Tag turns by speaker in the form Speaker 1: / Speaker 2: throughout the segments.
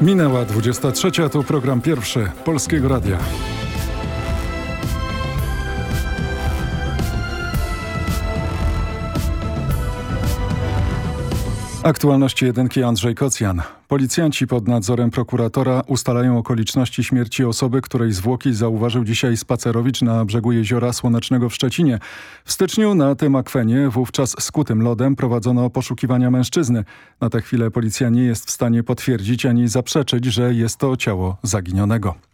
Speaker 1: Minęła 23. To program pierwszy Polskiego Radia. Aktualności jedynki Andrzej Kocjan. Policjanci pod nadzorem prokuratora ustalają okoliczności śmierci osoby, której zwłoki zauważył dzisiaj spacerowicz na brzegu jeziora Słonecznego w Szczecinie. W styczniu na tym akwenie, wówczas skutym lodem, prowadzono poszukiwania mężczyzny. Na tę chwilę policja nie jest w stanie potwierdzić ani zaprzeczyć, że jest to ciało zaginionego.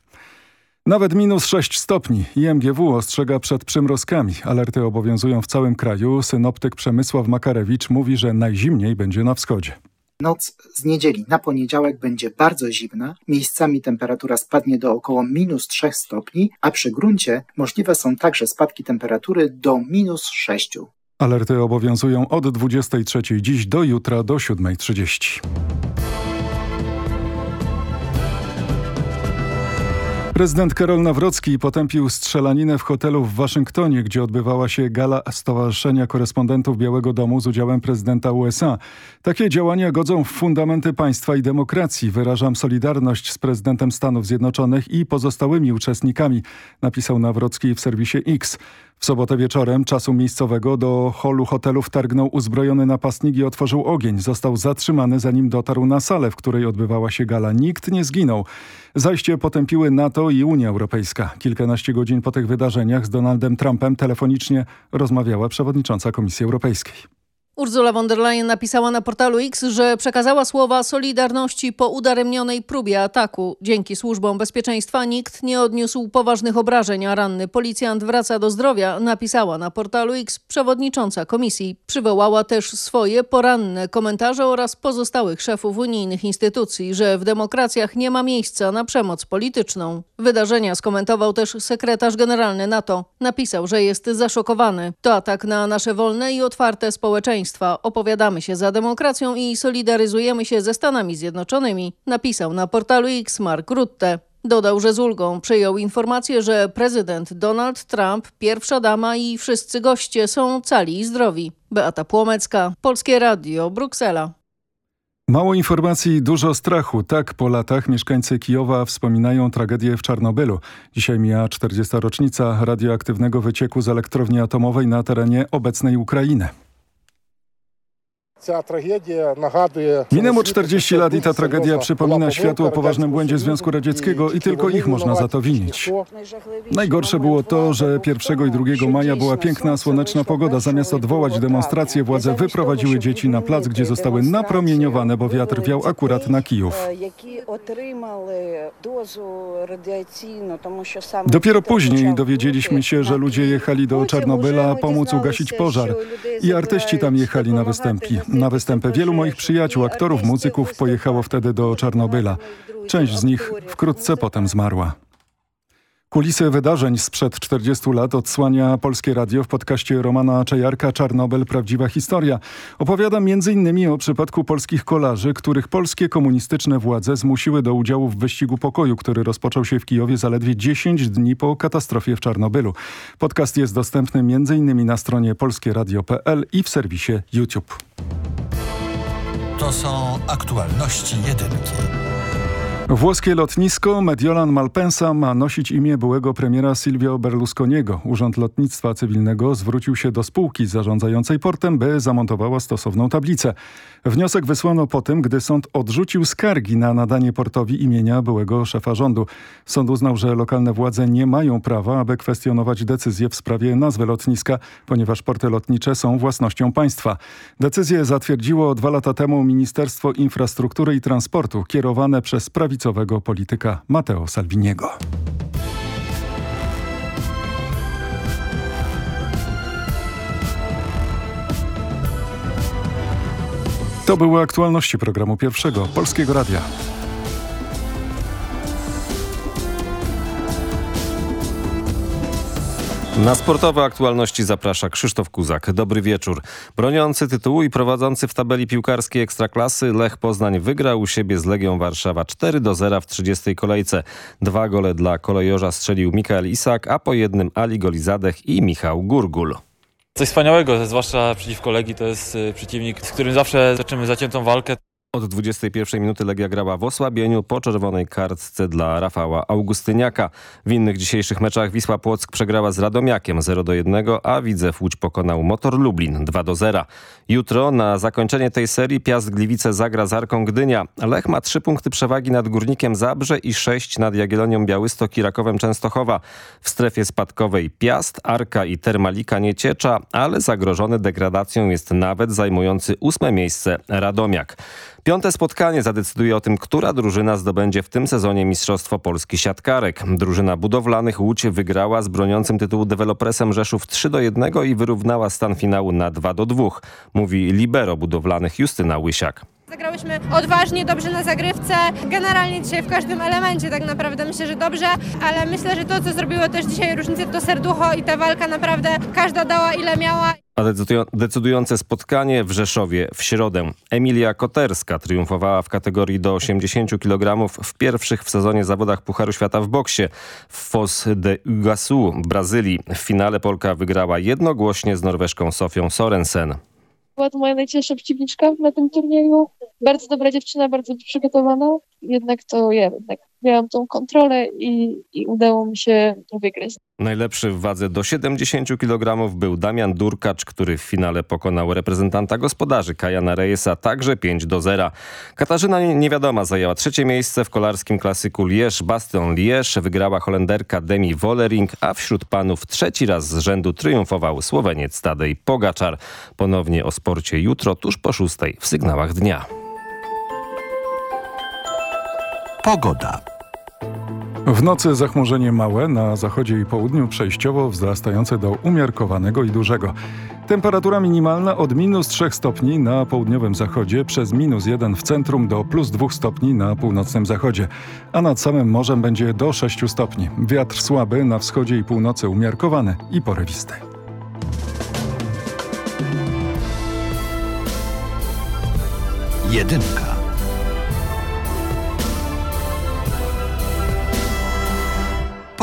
Speaker 1: Nawet minus 6 stopni. IMGW ostrzega przed przymrozkami. Alerty obowiązują w całym kraju. Synoptyk Przemysław Makarewicz mówi, że najzimniej będzie na wschodzie.
Speaker 2: Noc z niedzieli na poniedziałek będzie bardzo zimna. Miejscami temperatura spadnie do około minus 3 stopni, a przy gruncie możliwe są także spadki temperatury do minus 6.
Speaker 1: Alerty obowiązują od 23 dziś do jutra do 7.30. Prezydent Karol Nawrocki potępił strzelaninę w hotelu w Waszyngtonie, gdzie odbywała się gala Stowarzyszenia Korespondentów Białego Domu z udziałem prezydenta USA. Takie działania godzą w fundamenty państwa i demokracji. Wyrażam solidarność z prezydentem Stanów Zjednoczonych i pozostałymi uczestnikami, napisał Nawrocki w serwisie X. W sobotę wieczorem czasu miejscowego do holu hotelu wtargnął uzbrojony napastnik i otworzył ogień. Został zatrzymany zanim dotarł na salę, w której odbywała się gala. Nikt nie zginął. Zajście potępiły NATO i Unia Europejska. Kilkanaście godzin po tych wydarzeniach z Donaldem Trumpem telefonicznie rozmawiała przewodnicząca Komisji Europejskiej.
Speaker 3: Ursula von der Leyen napisała na portalu X, że przekazała słowa solidarności po udaremnionej próbie ataku. Dzięki służbom bezpieczeństwa nikt nie odniósł poważnych obrażeń, a ranny policjant wraca do zdrowia, napisała na portalu X przewodnicząca komisji. Przywołała też swoje poranne komentarze oraz pozostałych szefów unijnych instytucji, że w demokracjach nie ma miejsca na przemoc polityczną. Wydarzenia skomentował też sekretarz generalny NATO. Napisał, że jest zaszokowany. To atak na nasze wolne i otwarte społeczeństwo Opowiadamy się za demokracją i solidaryzujemy się ze Stanami Zjednoczonymi, napisał na portalu X Mark Rutte. Dodał, że z ulgą przyjął informację, że prezydent Donald Trump, pierwsza dama i wszyscy goście są cali i zdrowi. Beata Płomecka, Polskie Radio, Bruksela.
Speaker 1: Mało informacji, dużo strachu. Tak po latach mieszkańcy Kijowa wspominają tragedię w Czarnobylu. Dzisiaj mija 40. rocznica radioaktywnego wycieku z elektrowni atomowej na terenie obecnej Ukrainy. Minęło 40 lat i ta tragedia przypomina światu o poważnym błędzie Związku Radzieckiego i tylko ich można za to winić. Najgorsze było to, że 1 i 2 maja była piękna, słoneczna pogoda. Zamiast odwołać demonstracje, władze wyprowadziły dzieci na plac, gdzie zostały napromieniowane, bo wiatr wiał akurat na Kijów. Dopiero później dowiedzieliśmy się, że ludzie jechali do Czarnobyla pomóc ugasić pożar i artyści tam jechali na występie na występy. Wielu moich przyjaciół, aktorów, muzyków pojechało wtedy do Czarnobyla. Część z nich wkrótce potem zmarła. Kulisy wydarzeń sprzed 40 lat odsłania Polskie Radio w podcaście Romana Czajarka Czarnobyl Prawdziwa Historia. Opowiada m.in. o przypadku polskich kolarzy, których polskie komunistyczne władze zmusiły do udziału w wyścigu pokoju, który rozpoczął się w Kijowie zaledwie 10 dni po katastrofie w Czarnobylu. Podcast jest dostępny m.in. na stronie polskieradio.pl i w serwisie YouTube.
Speaker 4: To są aktualności jedynki.
Speaker 1: Włoskie lotnisko Mediolan Malpensa ma nosić imię byłego premiera Silvio Berlusconiego. Urząd Lotnictwa Cywilnego zwrócił się do spółki zarządzającej portem, by zamontowała stosowną tablicę. Wniosek wysłano po tym, gdy sąd odrzucił skargi na nadanie portowi imienia byłego szefa rządu. Sąd uznał, że lokalne władze nie mają prawa, aby kwestionować decyzję w sprawie nazwy lotniska, ponieważ porty lotnicze są własnością państwa. Decyzję zatwierdziło dwa lata temu Ministerstwo Infrastruktury i Transportu, kierowane przez prawicowego polityka Matteo Salviniego. To były aktualności programu pierwszego Polskiego Radia.
Speaker 5: Na sportowe aktualności zaprasza Krzysztof Kuzak. Dobry wieczór. Broniący tytułu i prowadzący w tabeli piłkarskiej Ekstraklasy Lech Poznań wygrał u siebie z Legią Warszawa 4 do 0 w 30 kolejce. Dwa gole dla kolejorza strzelił Mikael Isak, a po jednym Ali Golizadech i Michał Gurgul.
Speaker 6: Coś wspaniałego, zwłaszcza przeciwko Legii, to jest y, przeciwnik, z którym zawsze zaczynamy zaciętą walkę.
Speaker 5: Od 21 minuty Legia grała w osłabieniu po czerwonej kartce dla Rafała Augustyniaka. W innych dzisiejszych meczach Wisła Płock przegrała z Radomiakiem 0 do 1, a Widzew Łódź pokonał Motor Lublin 2 do 0. Jutro na zakończenie tej serii Piast Gliwice zagra z Arką Gdynia. Lech ma 3 punkty przewagi nad Górnikiem Zabrze i 6 nad Jagiellonią Białystok i Rakowem Częstochowa. W strefie spadkowej Piast, Arka i Termalika nie ciecza, ale zagrożony degradacją jest nawet zajmujący ósme miejsce Radomiak. Piąte spotkanie zadecyduje o tym, która drużyna zdobędzie w tym sezonie Mistrzostwo Polski Siatkarek. Drużyna budowlanych Łódź wygrała z broniącym tytułu dewelopresem Rzeszów 3 do 1 i wyrównała stan finału na 2 do 2, mówi libero budowlanych Justyna Łysiak.
Speaker 6: Zagrałyśmy odważnie, dobrze na zagrywce. Generalnie dzisiaj w każdym elemencie tak naprawdę myślę, że dobrze, ale myślę, że to, co zrobiło też dzisiaj różnicę, to serducho i ta walka naprawdę każda dała ile miała.
Speaker 5: A decydujące spotkanie w Rzeszowie w środę. Emilia Koterska triumfowała w kategorii do 80 kg w pierwszych w sezonie zawodach Pucharu Świata w boksie. W Foz de Iguaçu, Brazylii. W finale Polka wygrała jednogłośnie z Norweszką Sofią Sorensen.
Speaker 7: Była to moja najcięższa przeciwniczka na tym turnieju. Bardzo dobra dziewczyna, bardzo przygotowana. Jednak to ja jednak miałam tą kontrolę i, i udało mi się wygrać.
Speaker 5: Najlepszy w wadze do 70 kg był Damian Durkacz, który w finale pokonał reprezentanta gospodarzy Kajana Rejesa także 5 do 0. Katarzyna Niewiadoma zajęła trzecie miejsce w kolarskim klasyku Liège-Bastion Liège. Wygrała Holenderka Demi Wollering, a wśród panów trzeci raz z rzędu triumfował Słoweniec Tadej Pogaczar. Ponownie o sporcie jutro tuż po szóstej w sygnałach dnia.
Speaker 4: Pogoda.
Speaker 1: W nocy zachmurzenie małe, na zachodzie i południu przejściowo wzrastające do umiarkowanego i dużego. Temperatura minimalna od minus 3 stopni na południowym zachodzie przez minus 1 w centrum do plus 2 stopni na północnym zachodzie, a nad samym morzem będzie do 6 stopni. Wiatr słaby na wschodzie i północy umiarkowany i porywisty.
Speaker 4: Jedynka.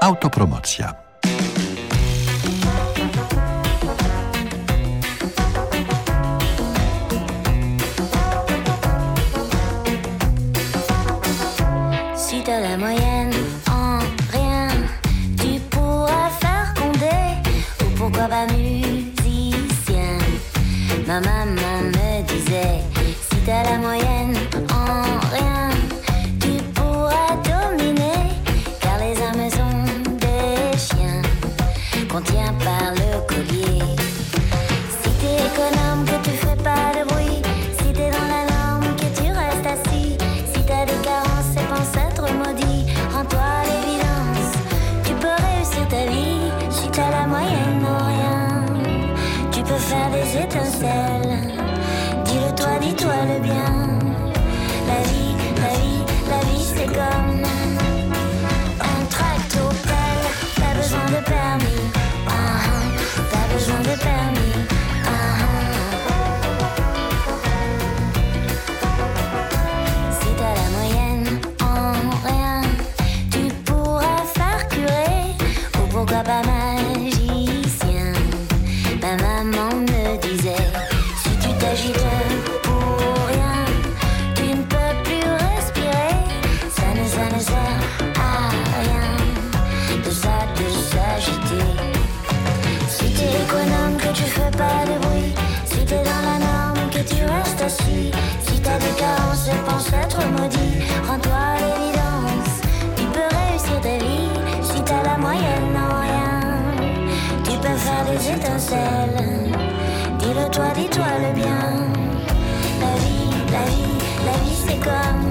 Speaker 4: Autopromocja.
Speaker 8: Si t'as la moyenne en rien, tu pourras faire condé ou pourquoi pas musicien. Ma maman me disait, si t'as la moyenne myself Dis-le toi, dis-toi le bien. La vie, la vie, la vie c'est comme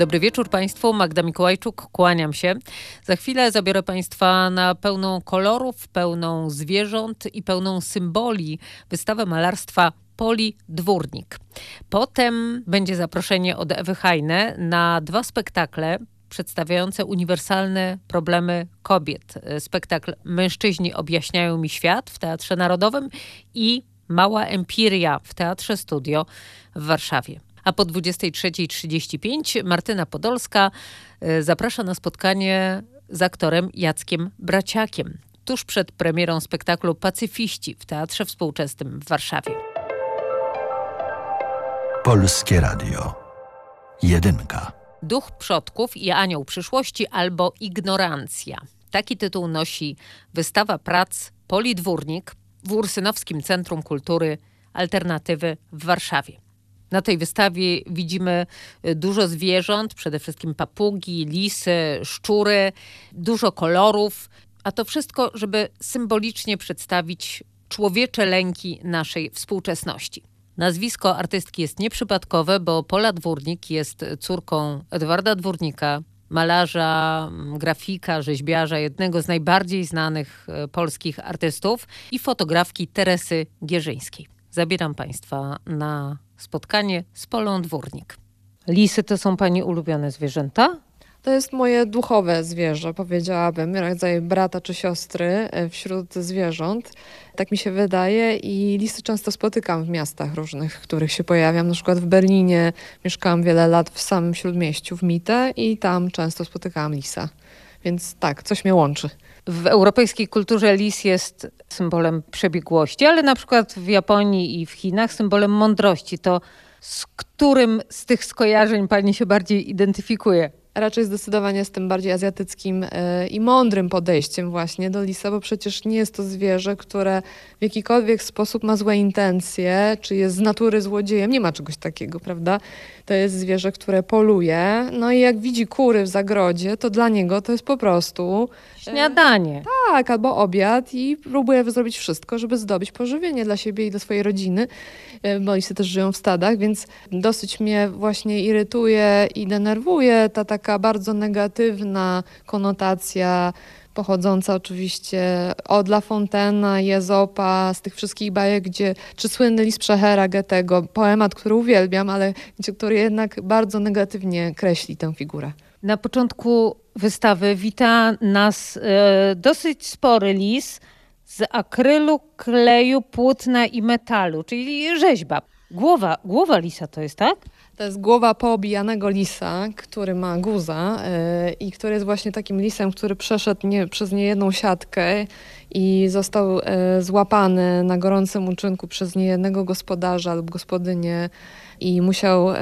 Speaker 9: Dobry wieczór Państwu, Magda Mikołajczuk, kłaniam się. Za chwilę zabiorę Państwa na pełną kolorów, pełną zwierząt i pełną symboli wystawę malarstwa Poli Dwórnik. Potem będzie zaproszenie od Ewy Hajne na dwa spektakle przedstawiające uniwersalne problemy kobiet. Spektakl Mężczyźni objaśniają mi świat w Teatrze Narodowym i Mała Empiria w Teatrze Studio w Warszawie. A po 23.35 Martyna Podolska y, zaprasza na spotkanie z aktorem Jackiem Braciakiem. Tuż przed premierą spektaklu Pacyfiści w Teatrze Współczesnym w Warszawie.
Speaker 4: Polskie Radio. Jedynka.
Speaker 9: Duch przodków i anioł przyszłości albo ignorancja. Taki tytuł nosi wystawa prac Polidwórnik w Ursynowskim Centrum Kultury Alternatywy w Warszawie. Na tej wystawie widzimy y, dużo zwierząt, przede wszystkim papugi, lisy, szczury, dużo kolorów, a to wszystko, żeby symbolicznie przedstawić człowiecze lęki naszej współczesności. Nazwisko artystki jest nieprzypadkowe, bo Pola Dwórnik jest córką Edwarda Dwórnika, malarza, m, grafika, rzeźbiarza, jednego z najbardziej znanych e, polskich artystów i fotografki Teresy Gierzyńskiej. Zabieram Państwa na spotkanie z Polą Dwórnik. Lisy to są Pani ulubione zwierzęta?
Speaker 10: To jest moje duchowe zwierzę, powiedziałabym, rodzaj brata czy siostry e, wśród zwierząt. Tak mi się wydaje i lisy często spotykam w miastach różnych, w których się pojawiam. Na przykład w Berlinie mieszkałam wiele lat w samym śródmieściu, w Mitte i tam często spotykałam lisa. Więc tak, coś mnie łączy.
Speaker 9: W europejskiej kulturze lis jest symbolem przebiegłości, ale na przykład w Japonii i w Chinach symbolem mądrości. To z którym z tych skojarzeń Pani się bardziej identyfikuje?
Speaker 10: Raczej zdecydowanie z tym bardziej azjatyckim e, i mądrym podejściem właśnie do lisa, bo przecież nie jest to zwierzę, które w jakikolwiek sposób ma złe intencje, czy jest z natury złodziejem. Nie ma czegoś takiego, prawda? To jest zwierzę, które poluje, no i jak widzi kury w zagrodzie, to dla niego to jest po prostu
Speaker 9: Śniadanie.
Speaker 10: tak, albo obiad i próbuje zrobić wszystko, żeby zdobyć pożywienie dla siebie i dla swojej rodziny, e, bo lisy też żyją w stadach, więc dosyć mnie właśnie irytuje i denerwuje ta taka taka bardzo negatywna konotacja pochodząca oczywiście od La Fontaine'a, Jezopa, z tych wszystkich bajek, gdzie, czy słynny list Przechera Goethego, poemat, który uwielbiam, ale który jednak bardzo negatywnie kreśli tę figurę.
Speaker 9: Na początku wystawy wita nas e, dosyć spory lis z akrylu, kleju, płótna i metalu, czyli rzeźba. Głowa, głowa lisa to jest, tak?
Speaker 10: To jest głowa poobijanego lisa, który ma guza yy, i który jest właśnie takim lisem, który przeszedł nie, przez niejedną siatkę i został yy, złapany na gorącym uczynku przez niejednego gospodarza lub gospodynię i musiał e,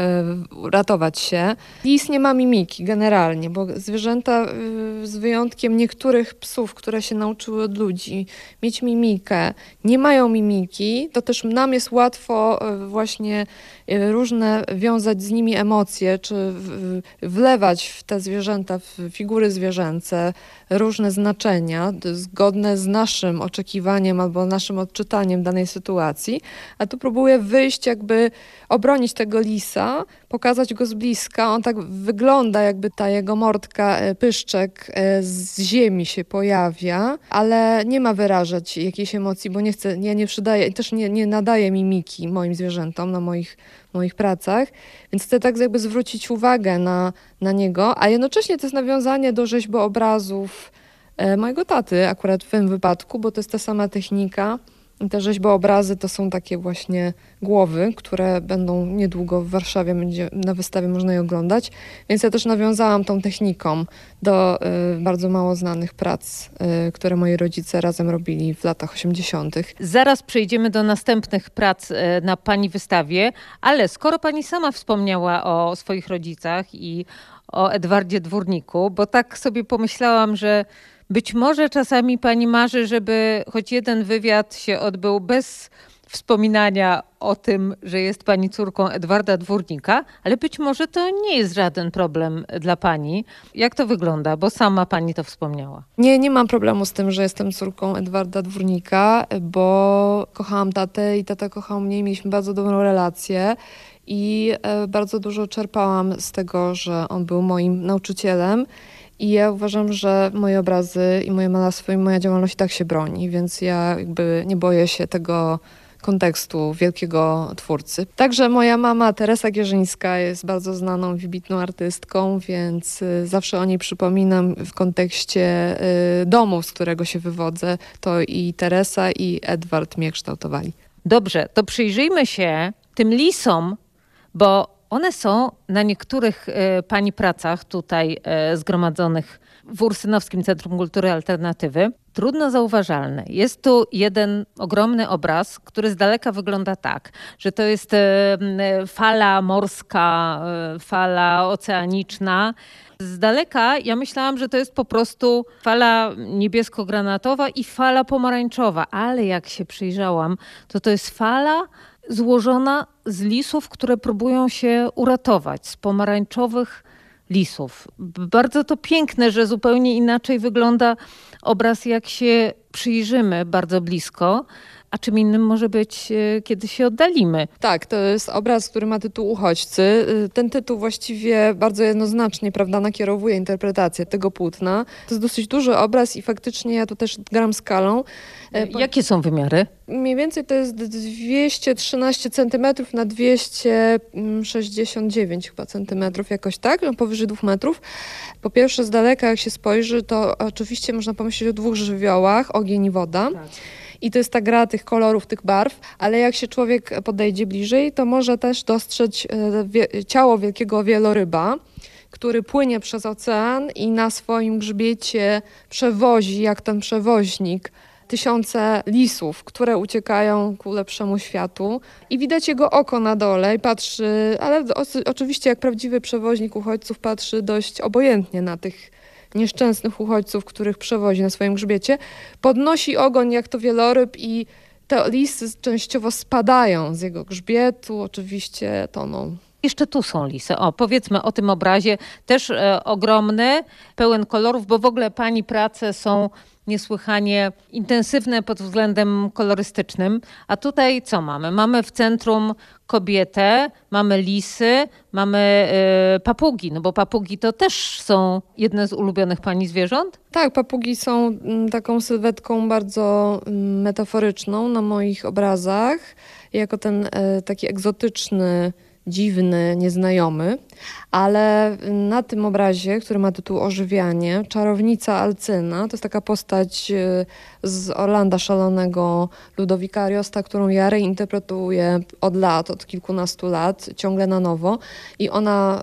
Speaker 10: ratować się. Lis nie ma mimiki generalnie, bo zwierzęta e, z wyjątkiem niektórych psów, które się nauczyły od ludzi mieć mimikę, nie mają mimiki, to też nam jest łatwo e, właśnie różne wiązać z nimi emocje, czy wlewać w te zwierzęta, w figury zwierzęce różne znaczenia zgodne z naszym oczekiwaniem albo naszym odczytaniem danej sytuacji, a tu próbuję wyjść jakby obronić tego lisa, pokazać go z bliska. On tak wygląda, jakby ta jego mordka, e, pyszczek e, z ziemi się pojawia, ale nie ma wyrażać jakiejś emocji, bo nie chcę, nie, nie przydaje, też nie, nie nadaje mimiki moim zwierzętom na moich, moich pracach, więc chcę tak jakby zwrócić uwagę na, na niego, a jednocześnie to jest nawiązanie do rzeźboobrazów e, mojego taty akurat w tym wypadku, bo to jest ta sama technika, te rzeźboobrazy to są takie właśnie głowy, które będą niedługo w Warszawie, będzie na wystawie można je oglądać. Więc ja też nawiązałam tą techniką do y, bardzo mało znanych prac, y, które moi rodzice razem robili w latach 80.
Speaker 9: Zaraz przejdziemy do następnych prac y, na pani wystawie, ale skoro pani sama wspomniała o swoich rodzicach i o Edwardzie Dwórniku, bo tak sobie pomyślałam, że być może czasami pani marzy, żeby choć jeden wywiad się odbył bez wspominania o tym, że jest pani córką Edwarda Dwórnika, ale być może to nie jest żaden problem dla pani. Jak to wygląda? Bo sama pani to wspomniała.
Speaker 10: Nie, nie mam problemu z tym, że jestem córką Edwarda Dwórnika, bo kochałam tatę i tata kochał mnie i mieliśmy bardzo dobrą relację. I e, bardzo dużo czerpałam z tego, że on był moim nauczycielem. I ja uważam, że moje obrazy i moje malarstwo i moja działalność tak się broni, więc ja jakby nie boję się tego kontekstu wielkiego twórcy. Także moja mama Teresa Gierzyńska jest bardzo znaną, wybitną artystką, więc y, zawsze o niej przypominam w kontekście y, domu, z którego się wywodzę. To i Teresa i Edward mnie kształtowali.
Speaker 9: Dobrze, to przyjrzyjmy się tym lisom, bo one są na niektórych e, pani pracach tutaj e, zgromadzonych w Ursynowskim Centrum Kultury Alternatywy trudno zauważalne. Jest tu jeden ogromny obraz, który z daleka wygląda tak, że to jest e, fala morska, fala oceaniczna. Z daleka ja myślałam, że to jest po prostu fala niebiesko-granatowa i fala pomarańczowa, ale jak się przyjrzałam, to to jest fala złożona z lisów, które próbują się uratować, z pomarańczowych lisów. Bardzo to piękne, że zupełnie inaczej wygląda obraz, jak się przyjrzymy bardzo blisko a czym innym może być, e, kiedy się oddalimy.
Speaker 10: Tak, to jest obraz, który ma tytuł Uchodźcy. E, ten tytuł właściwie bardzo jednoznacznie prawda, nakierowuje interpretację tego płótna. To jest dosyć duży obraz i faktycznie ja tu też gram skalą.
Speaker 9: E, jakie są wymiary?
Speaker 10: Mniej więcej to jest 213 cm na 269 chyba centymetrów, jakoś tak, no, powyżej dwóch metrów. Po pierwsze z daleka jak się spojrzy, to oczywiście można pomyśleć o dwóch żywiołach, ogień i woda. Tak. I to jest ta gra tych kolorów, tych barw, ale jak się człowiek podejdzie bliżej, to może też dostrzec e, ciało wielkiego wieloryba, który płynie przez ocean i na swoim grzbiecie przewozi, jak ten przewoźnik, tysiące lisów, które uciekają ku lepszemu światu. I widać jego oko na dole i patrzy, ale oczywiście jak prawdziwy przewoźnik uchodźców patrzy dość obojętnie na tych nieszczęsnych uchodźców, których przewozi na swoim grzbiecie, podnosi ogoń jak to wieloryb i te listy częściowo spadają z jego grzbietu, oczywiście toną
Speaker 9: Jeszcze tu są lisy. O, powiedzmy o tym obrazie. Też e, ogromny, pełen kolorów, bo w ogóle pani prace są niesłychanie intensywne pod względem kolorystycznym. A tutaj co mamy? Mamy w centrum kobietę, mamy lisy, mamy e, papugi, no bo papugi to też są jedne z ulubionych pani zwierząt?
Speaker 10: Tak, papugi są mm, taką sylwetką bardzo mm, metaforyczną na moich obrazach, jako ten e, taki egzotyczny dziwny, nieznajomy, ale na tym obrazie, który ma tytuł Ożywianie, czarownica Alcyna, to jest taka postać e, z Orlanda Szalonego Ludowika Ariosta, którą ja reinterpretuję od lat, od kilkunastu lat, ciągle na nowo i ona,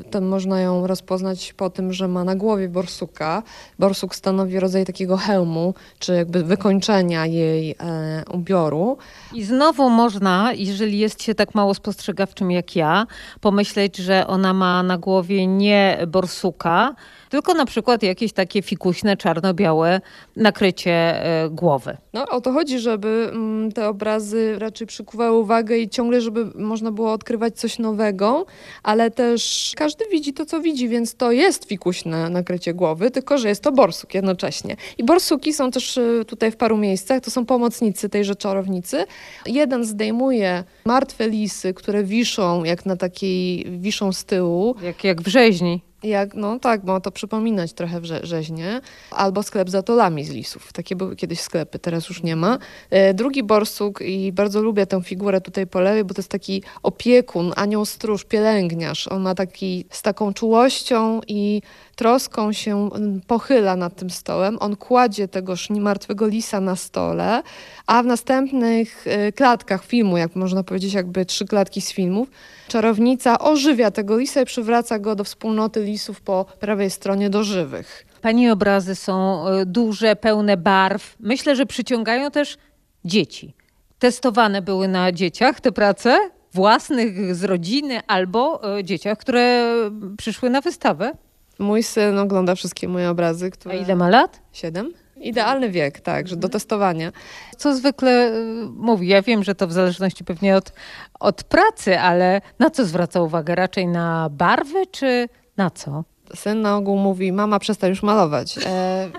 Speaker 10: y, to można ją rozpoznać po tym, że ma na głowie borsuka. Borsuk stanowi rodzaj takiego hełmu, czy jakby wykończenia jej e, ubioru.
Speaker 9: I znowu można, jeżeli jest się tak mało spostrzegawczym jak ja, pomyśleć, że ona ma na głowie nie borsuka, tylko na przykład jakieś takie fikuśne, czarno-białe nakrycie e, głowy.
Speaker 10: No o to chodzi, żeby mm, te obrazy raczej przykuwały uwagę i ciągle, żeby można było odkrywać coś nowego, ale też każdy widzi to, co widzi, więc to jest fikuśne nakrycie głowy, tylko że jest to borsuk jednocześnie. I borsuki są też e, tutaj w paru miejscach, to są pomocnicy tejże czarownicy. Jeden zdejmuje martwe lisy, które wiszą jak na takiej, wiszą z tyłu.
Speaker 9: Jak, jak w rzeźni.
Speaker 10: Jak, no tak, ma to przypominać trochę wrze rzeźnie. Albo sklep z atolami z lisów. Takie były kiedyś sklepy, teraz już nie ma. E, drugi borsuk i bardzo lubię tę figurę tutaj po lewej, bo to jest taki opiekun, anioł stróż, pielęgniarz. On ma taki z taką czułością i troską się mm, pochyla nad tym stołem. On kładzie tego martwego lisa na stole, a w następnych e, klatkach filmu, jak można powiedzieć, jakby trzy klatki z filmów, czarownica ożywia tego lisa i przywraca go do wspólnoty lisów po prawej stronie do żywych.
Speaker 9: Pani obrazy są e, duże, pełne barw. Myślę, że przyciągają też dzieci. Testowane były na dzieciach te prace? Własnych, z rodziny albo e, dzieciach, które przyszły na wystawę?
Speaker 10: Mój syn ogląda wszystkie moje obrazy. Które...
Speaker 9: A ile ma lat?
Speaker 10: Siedem. Idealny wiek, tak, że do testowania.
Speaker 9: Co zwykle y, mówi, ja wiem, że to w zależności pewnie od, od pracy, ale na co zwraca uwagę? Raczej na barwy, czy na co?
Speaker 10: Syn na ogół mówi, mama przestań już malować. E...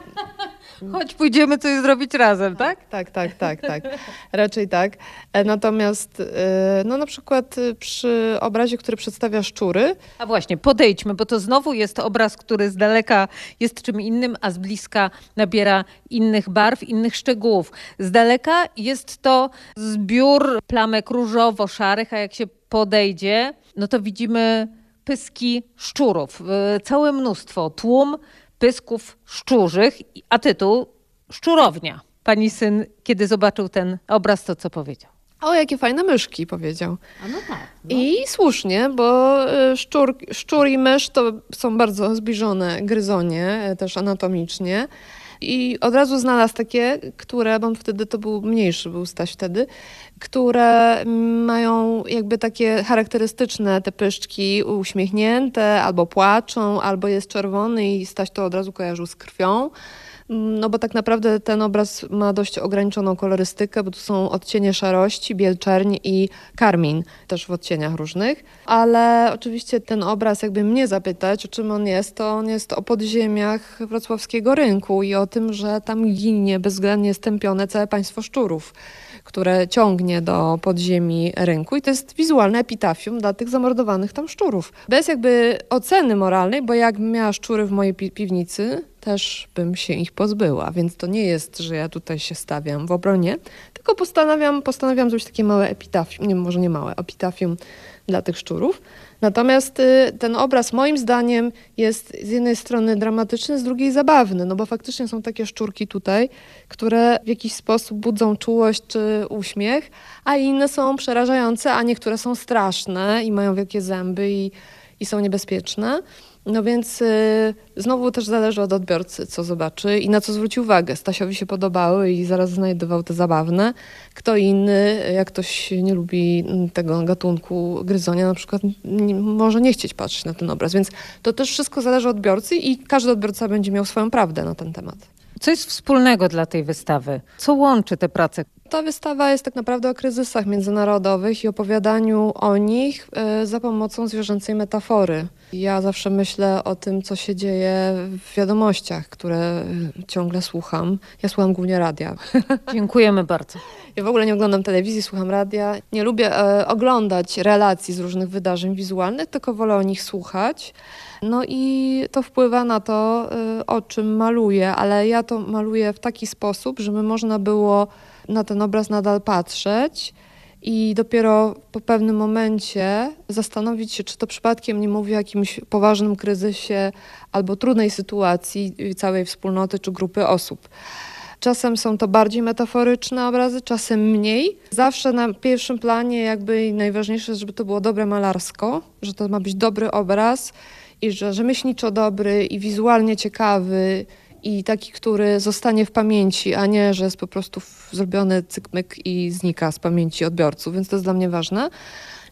Speaker 9: Chodź, pójdziemy coś zrobić razem, tak?
Speaker 10: Tak, tak, tak, tak. Raczej tak. E, natomiast e, no na przykład e, przy obrazie, który przedstawia szczury.
Speaker 9: A właśnie, podejdźmy, bo to znowu jest obraz, który z daleka jest czym innym, a z bliska nabiera innych barw, innych szczegółów. Z daleka jest to zbiór plamek różowo-szarych, a jak się podejdzie, no to widzimy pyski szczurów. Całe mnóstwo, tłum pysków szczurzych, a tytuł Szczurownia. Pani syn, kiedy zobaczył ten obraz, to co powiedział?
Speaker 10: O, jakie fajne myszki, powiedział.
Speaker 9: A no tak. No.
Speaker 10: I słusznie, bo y, szczur, szczur i mysz to są bardzo zbliżone gryzonie, y, też anatomicznie. I od razu znalazł takie, które, bo wtedy to był mniejszy, był Staś wtedy, które mają jakby takie charakterystyczne te pyszczki uśmiechnięte, albo płaczą, albo jest czerwony i Staś to od razu kojarzył z krwią. No bo tak naprawdę ten obraz ma dość ograniczoną kolorystykę, bo tu są odcienie szarości, biel, czerń i karmin, też w odcieniach różnych. Ale oczywiście ten obraz, jakby mnie zapytać, o czym on jest, to on jest o podziemiach wrocławskiego rynku i o tym, że tam ginie bezwzględnie stępione całe państwo szczurów które ciągnie do podziemi rynku i to jest wizualne epitafium dla tych zamordowanych tam szczurów. Bez jakby oceny moralnej, bo jak miała szczury w mojej pi piwnicy, też bym się ich pozbyła, więc to nie jest, że ja tutaj się stawiam w obronie, tylko postanawiam, postanawiam zrobić takie małe epitafium, nie, może nie małe, epitafium dla tych szczurów. Natomiast y, ten obraz moim zdaniem jest z jednej strony dramatyczny, z drugiej zabawny, no bo faktycznie są takie szczurki tutaj, które w jakiś sposób budzą czułość czy uśmiech, a inne są przerażające, a niektóre są straszne i mają wielkie zęby i, i są niebezpieczne. No więc y, znowu też zależy od odbiorcy, co zobaczy i na co zwróci uwagę. Stasiowi się podobały i zaraz znajdował te zabawne. Kto inny, jak ktoś nie lubi tego gatunku gryzonia, na przykład nie, może nie chcieć patrzeć na ten obraz. Więc to też wszystko zależy od odbiorcy i każdy odbiorca będzie miał swoją prawdę na ten temat.
Speaker 9: Co jest wspólnego dla tej wystawy? Co łączy te prace?
Speaker 10: Ta wystawa jest tak naprawdę o kryzysach międzynarodowych i opowiadaniu o nich e, za pomocą zwierzęcej metafory. Ja zawsze myślę o tym, co się dzieje w wiadomościach, które e, ciągle słucham. Ja słucham głównie radia.
Speaker 9: Dziękujemy bardzo.
Speaker 10: Ja w ogóle nie oglądam telewizji, słucham radia. Nie lubię e, oglądać relacji z różnych wydarzeń wizualnych, tylko wolę o nich słuchać. No i to wpływa na to, y, o czym maluję, ale ja to maluję w taki sposób, żeby można było na ten obraz nadal patrzeć i dopiero po pewnym momencie zastanowić się, czy to przypadkiem nie mówi o jakimś poważnym kryzysie albo trudnej sytuacji całej wspólnoty czy grupy osób. Czasem są to bardziej metaforyczne obrazy, czasem mniej. Zawsze na pierwszym planie jakby najważniejsze żeby to było dobre malarsko, że to ma być dobry obraz i że rzemieślniczo dobry i wizualnie ciekawy i taki, który zostanie w pamięci, a nie, że jest po prostu zrobiony cykmyk i znika z pamięci odbiorców, więc to jest dla mnie ważne.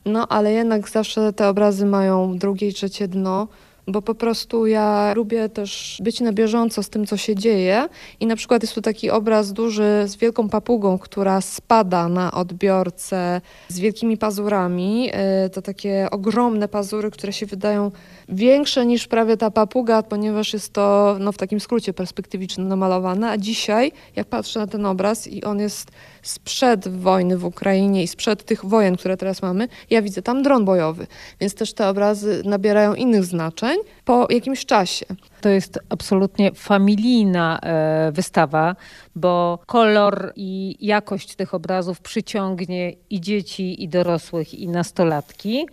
Speaker 10: No ale jednak zawsze te obrazy mają drugie i trzecie dno, bo po prostu ja lubię też być na bieżąco z tym, co się dzieje. I na przykład jest tu taki obraz duży z wielką papugą, która spada na odbiorcę z wielkimi pazurami. E, to takie ogromne pazury, które się wydają większe niż prawie ta papuga, ponieważ jest to no, w takim skrócie perspektywicznym namalowane. A dzisiaj, jak patrzę na ten obraz i on jest sprzed wojny w Ukrainie i sprzed tych wojen, które teraz mamy, ja widzę tam dron bojowy. Więc też te obrazy nabierają innych znaczeń po jakimś czasie.
Speaker 9: To jest absolutnie familijna e, wystawa, bo kolor i jakość tych obrazów przyciągnie i dzieci, i dorosłych, i nastolatki,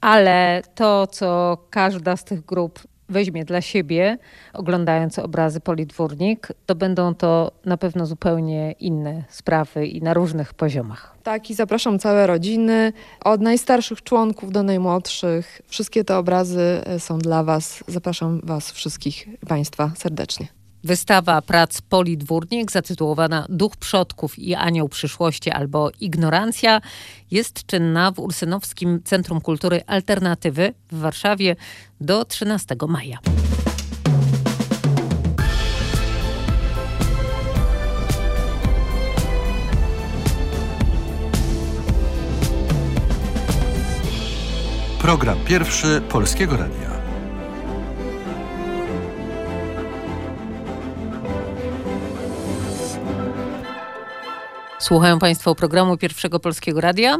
Speaker 9: ale to, co każda z tych grup weźmie dla siebie, oglądając obrazy Politwórnik, to będą to na pewno zupełnie inne sprawy i na różnych poziomach.
Speaker 10: Tak, i zapraszam całe rodziny, od najstarszych członków do najmłodszych. Wszystkie te obrazy e, są dla Was. Zapraszam Was wszystkich Państwa serdecznie.
Speaker 9: Wystawa prac Poli Dwórnik zatytułowana Duch Przodków i Anioł Przyszłości albo Ignorancja jest czynna w Ursynowskim Centrum Kultury Alternatywy w Warszawie do 13 maja.
Speaker 4: Program pierwszy Polskiego Radia.
Speaker 9: Słuchają Państwo programu Pierwszego Polskiego Radia.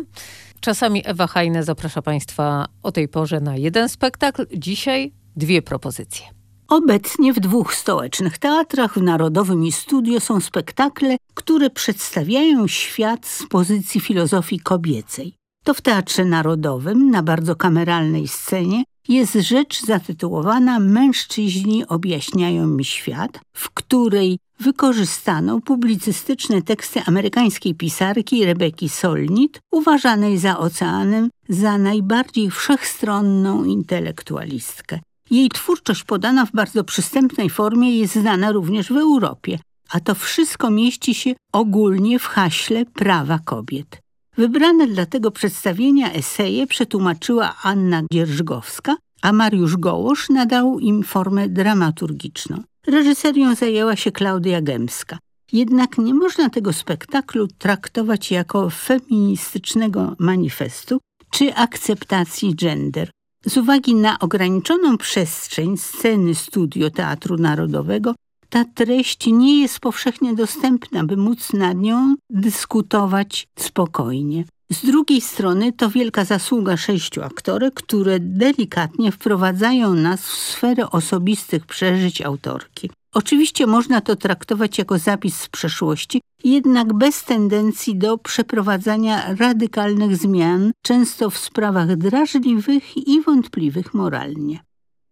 Speaker 9: Czasami Ewa Hajne zaprasza Państwa o tej porze na jeden spektakl. Dzisiaj dwie propozycje.
Speaker 11: Obecnie w dwóch stołecznych teatrach, w Narodowym i Studio są spektakle, które przedstawiają świat z pozycji filozofii kobiecej. To w Teatrze Narodowym, na bardzo kameralnej scenie, jest rzecz zatytułowana Mężczyźni objaśniają mi świat, w której wykorzystano publicystyczne teksty amerykańskiej pisarki Rebeki Solnit, uważanej za oceanem za najbardziej wszechstronną intelektualistkę. Jej twórczość podana w bardzo przystępnej formie jest znana również w Europie, a to wszystko mieści się ogólnie w haśle prawa kobiet. Wybrane dla tego przedstawienia eseje przetłumaczyła Anna Dzierżgowska, a Mariusz Gołosz nadał im formę dramaturgiczną. Reżyserią zajęła się Klaudia Gębska. Jednak nie można tego spektaklu traktować jako feministycznego manifestu czy akceptacji gender. Z uwagi na ograniczoną przestrzeń sceny studio Teatru Narodowego, ta treść nie jest powszechnie dostępna, by móc nad nią dyskutować spokojnie. Z drugiej strony to wielka zasługa sześciu aktorek, które delikatnie wprowadzają nas w sferę osobistych przeżyć autorki. Oczywiście można to traktować jako zapis z przeszłości, jednak bez tendencji do przeprowadzania radykalnych zmian, często w sprawach drażliwych i wątpliwych moralnie.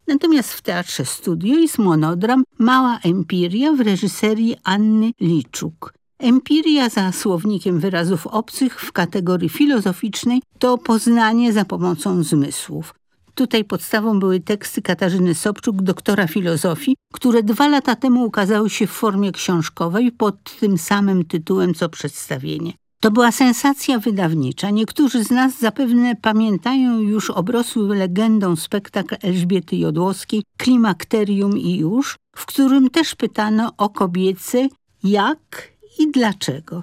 Speaker 11: Natomiast w Teatrze Studio jest monodram Mała Empiria w reżyserii Anny Liczuk. Empiria za słownikiem wyrazów obcych w kategorii filozoficznej to poznanie za pomocą zmysłów. Tutaj podstawą były teksty Katarzyny Sobczuk, doktora filozofii, które dwa lata temu ukazały się w formie książkowej pod tym samym tytułem co przedstawienie. To była sensacja wydawnicza. Niektórzy z nas zapewne pamiętają już obrosły legendą spektakl Elżbiety Jodłowskiej Klimakterium i już, w którym też pytano o kobiece jak i dlaczego.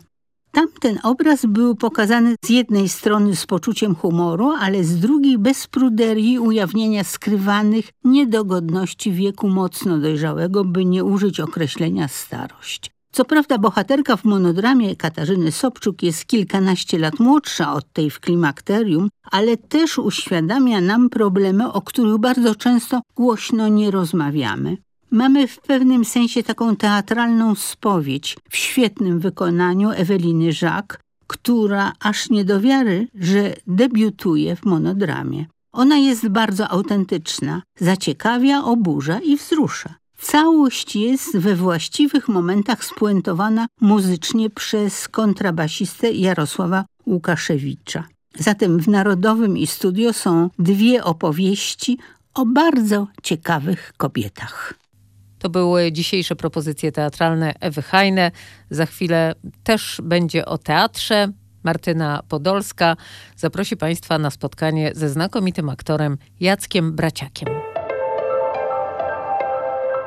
Speaker 11: Tamten obraz był pokazany z jednej strony z poczuciem humoru, ale z drugiej bez pruderii ujawnienia skrywanych niedogodności wieku mocno dojrzałego, by nie użyć określenia starość. Co prawda bohaterka w monodramie Katarzyny Sobczuk jest kilkanaście lat młodsza od tej w klimakterium, ale też uświadamia nam problemy, o których bardzo często głośno nie rozmawiamy. Mamy w pewnym sensie taką teatralną spowiedź w świetnym wykonaniu Eweliny Żak, która aż nie do wiary, że debiutuje w monodramie. Ona jest bardzo autentyczna, zaciekawia, oburza i wzrusza. Całość jest we właściwych momentach spuentowana muzycznie przez kontrabasistę Jarosława Łukaszewicza. Zatem w Narodowym i Studio są dwie opowieści o bardzo ciekawych kobietach.
Speaker 9: To były dzisiejsze propozycje teatralne Ewy Hajne. Za chwilę też będzie o teatrze. Martyna Podolska zaprosi Państwa na spotkanie ze znakomitym aktorem Jackiem Braciakiem.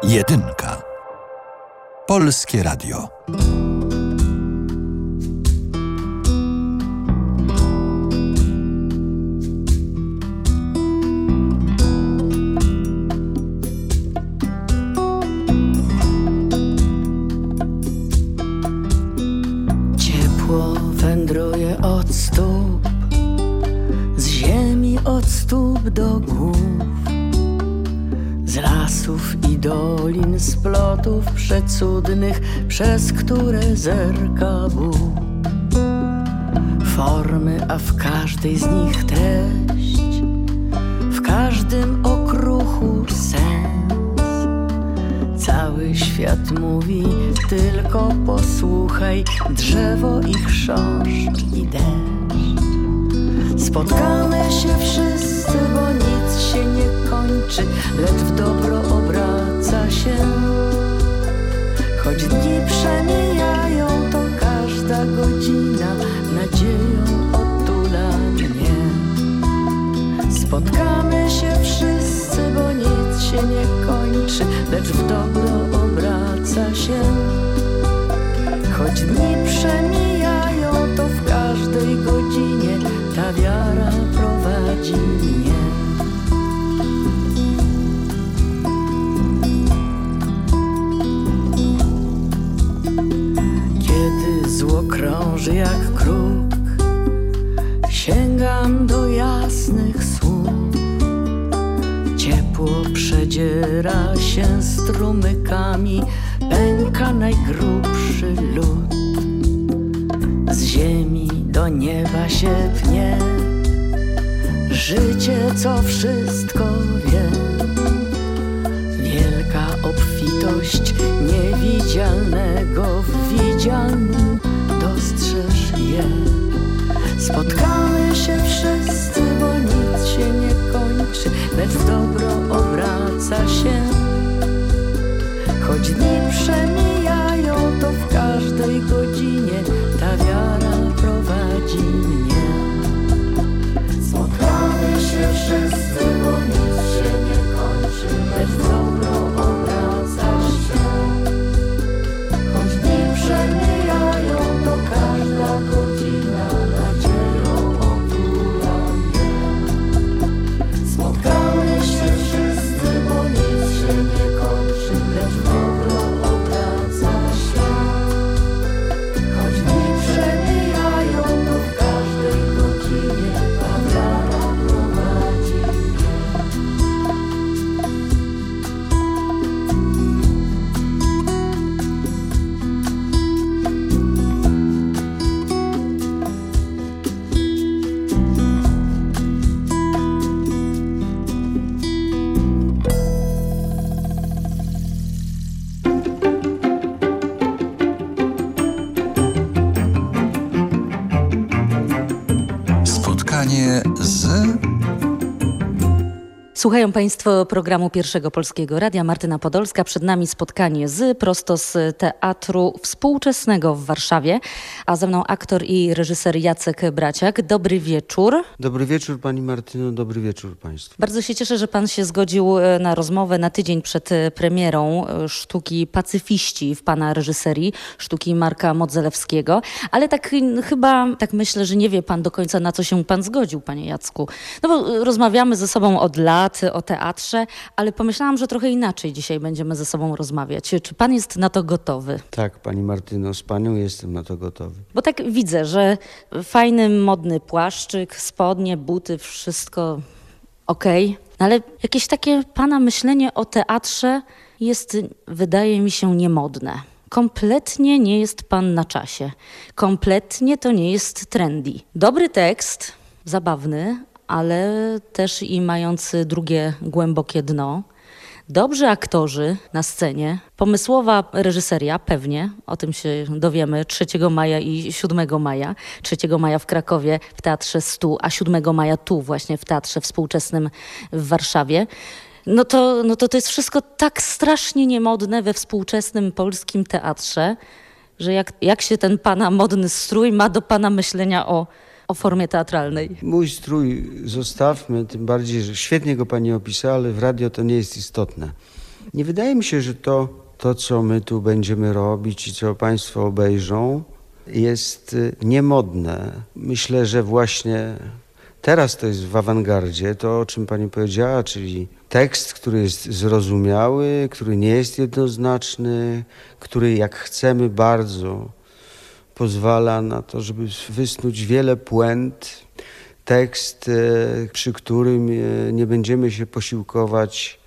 Speaker 4: Jedynka. Polskie Radio.
Speaker 12: Ciepło wędruje od stóp, z ziemi od stóp do głów, z lasów i dolin, z plotów przecudnych, przez które zerka Bóg. Formy, a w każdej z nich treść, w każdym okruchu sens. Cały świat mówi, tylko posłuchaj drzewo i chrząszcz i deszcz. Spotkamy się wszyscy, kończy, lecz w dobro obraca się. Choć dni przemijają, to każda godzina nadzieją otula mnie. Spotkamy się wszyscy, bo nic się nie kończy, lecz w dobro obraca się. Choć dni przemijają, to w każdej godzinie ta wiara prowadzi mnie. Zło krąży jak kruk, sięgam do jasnych słów. Ciepło przedziera się strumykami, pęka najgrubszy lód. Z ziemi do nieba się pnie, życie co wszystko wie. Wielka obfitość niewidzialnego w widzialnym Spotkamy się wszyscy, bo nic się nie kończy, lecz dobro obraca się. Choć dni przemijają,
Speaker 13: Słuchają Państwo programu Pierwszego Polskiego Radia. Martyna Podolska. Przed nami spotkanie z prosto z Teatru Współczesnego w Warszawie, a ze mną aktor i reżyser Jacek Braciak. Dobry wieczór.
Speaker 14: Dobry wieczór Pani Martyno, dobry wieczór Państwu.
Speaker 13: Bardzo się cieszę, że Pan się zgodził e, na rozmowę na tydzień przed e, premierą e, sztuki Pacyfiści w Pana reżyserii, sztuki Marka Modzelewskiego. Ale tak chyba, tak myślę, że nie wie Pan do końca, na co się Pan zgodził, Panie Jacku. No bo rozmawiamy ze sobą od lat, o teatrze, ale pomyślałam, że trochę inaczej dzisiaj będziemy ze sobą rozmawiać. Czy Pan jest na to gotowy?
Speaker 14: Tak, Pani Martyno, z Panią jestem na to gotowy.
Speaker 13: Bo tak widzę, że fajny, modny płaszczyk, spodnie, buty, wszystko okej. Okay. Ale jakieś takie Pana myślenie o teatrze jest, wydaje mi się, niemodne. Kompletnie nie jest Pan na czasie. Kompletnie to nie jest trendy. Dobry tekst, zabawny, ale też i mający drugie głębokie dno. Dobrzy aktorzy na scenie, pomysłowa reżyseria, pewnie, o tym się dowiemy 3 maja i 7 maja. 3 maja w Krakowie w Teatrze Stu, a 7 maja tu właśnie w Teatrze Współczesnym w Warszawie. No to, no to to jest wszystko tak strasznie niemodne we współczesnym polskim teatrze, że jak, jak się ten pana modny strój ma do pana myślenia o o formie teatralnej.
Speaker 14: Mój strój zostawmy, tym bardziej, że świetnie go pani opisała, ale w radio to nie jest istotne. Nie wydaje mi się, że to, to co my tu będziemy robić i co państwo obejrzą, jest y, niemodne. Myślę, że właśnie teraz to jest w awangardzie, to o czym pani powiedziała, czyli tekst, który jest zrozumiały, który nie jest jednoznaczny, który jak chcemy bardzo pozwala na to, żeby wysnuć wiele puent. Tekst, e, przy którym e, nie będziemy się posiłkować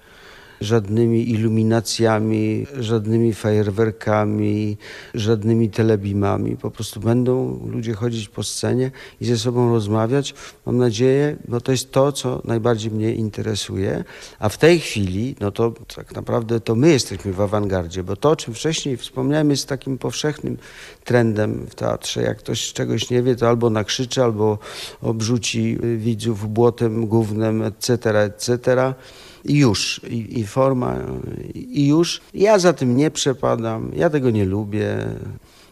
Speaker 14: żadnymi iluminacjami, żadnymi fajerwerkami, żadnymi telebimami. Po prostu będą ludzie chodzić po scenie i ze sobą rozmawiać. Mam nadzieję, bo to jest to, co najbardziej mnie interesuje. A w tej chwili, no to tak naprawdę to my jesteśmy w awangardzie, bo to, o czym wcześniej wspomniałem, jest takim powszechnym trendem w teatrze. Jak ktoś czegoś nie wie, to albo nakrzyczy, albo obrzuci widzów błotem, gównem, etc., etc., i już, i, i forma, i już. Ja za tym nie przepadam, ja tego nie lubię.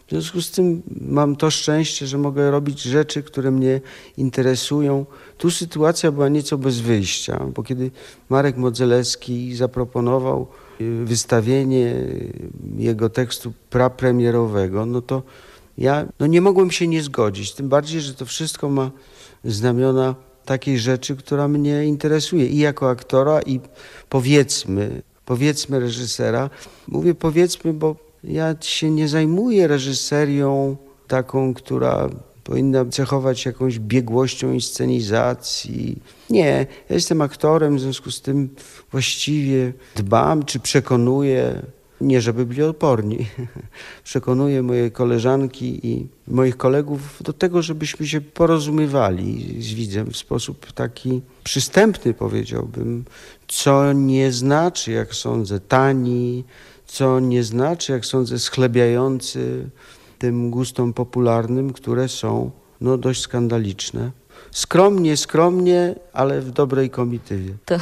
Speaker 14: W związku z tym mam to szczęście, że mogę robić rzeczy, które mnie interesują. Tu sytuacja była nieco bez wyjścia, bo kiedy Marek Modzelewski zaproponował y, wystawienie jego tekstu prapremierowego, no to ja no nie mogłem się nie zgodzić. Tym bardziej, że to wszystko ma znamiona takiej rzeczy, która mnie interesuje i jako aktora, i powiedzmy, powiedzmy reżysera. Mówię powiedzmy, bo ja się nie zajmuję reżyserią taką, która powinna cechować jakąś biegłością inscenizacji. Nie, ja jestem aktorem, w związku z tym właściwie dbam czy przekonuję nie żeby byli odporni. Przekonuję moje koleżanki i moich kolegów do tego, żebyśmy się porozumiewali z widzem w sposób taki przystępny, powiedziałbym, co nie znaczy, jak sądzę, tani, co nie znaczy, jak sądzę, schlebiający tym gustom popularnym, które są no, dość skandaliczne. Skromnie, skromnie, ale w dobrej komitywie.
Speaker 13: To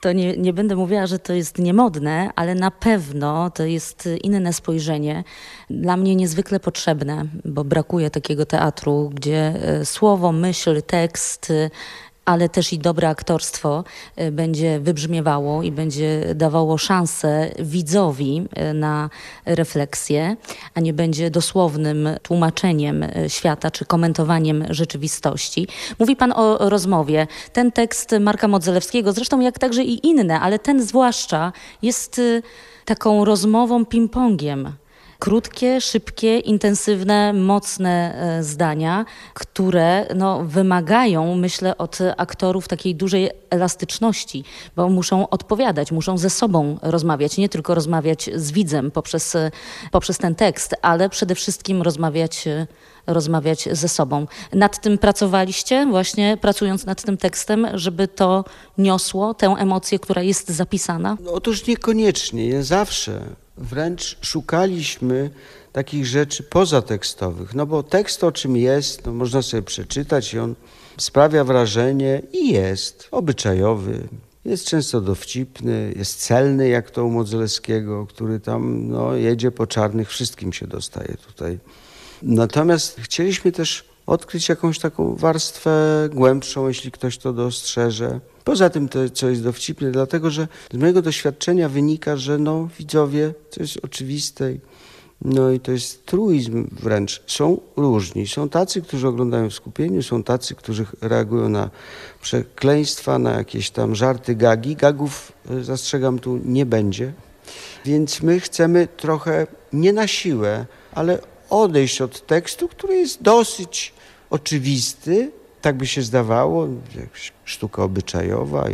Speaker 13: to nie, nie będę mówiła, że to jest niemodne, ale na pewno to jest inne spojrzenie. Dla mnie niezwykle potrzebne, bo brakuje takiego teatru, gdzie e, słowo, myśl, tekst ale też i dobre aktorstwo e, będzie wybrzmiewało i będzie dawało szansę widzowi e, na refleksję, a nie będzie dosłownym tłumaczeniem e, świata czy komentowaniem rzeczywistości. Mówi Pan o rozmowie. Ten tekst Marka Modzelewskiego, zresztą jak także i inne, ale ten zwłaszcza jest taką rozmową ping-pongiem krótkie, szybkie, intensywne, mocne e, zdania, które no, wymagają, myślę, od aktorów takiej dużej elastyczności, bo muszą odpowiadać, muszą ze sobą rozmawiać, nie tylko rozmawiać z widzem poprzez, poprzez ten tekst, ale przede wszystkim rozmawiać rozmawiać ze sobą. Nad tym pracowaliście, właśnie pracując nad tym tekstem, żeby to niosło tę emocję, która jest zapisana?
Speaker 14: No, otóż niekoniecznie. Zawsze wręcz szukaliśmy takich rzeczy pozatekstowych, no bo tekst o czym jest, no można sobie przeczytać i on sprawia wrażenie i jest obyczajowy, Jest często dowcipny, jest celny, jak to u Modzelewskiego, który tam no, jedzie po czarnych, wszystkim się dostaje tutaj. Natomiast chcieliśmy też odkryć jakąś taką warstwę głębszą, jeśli ktoś to dostrzeże. Poza tym to, co jest dowcipne, dlatego że z mojego doświadczenia wynika, że no, widzowie, to jest oczywiste, no i to jest truizm wręcz. Są różni. Są tacy, którzy oglądają w skupieniu, są tacy, którzy reagują na przekleństwa, na jakieś tam żarty, gagi. Gagów, e, zastrzegam, tu nie będzie. Więc my chcemy trochę, nie na siłę, ale odejść od tekstu, który jest dosyć oczywisty, tak by się zdawało, sztuka obyczajowa,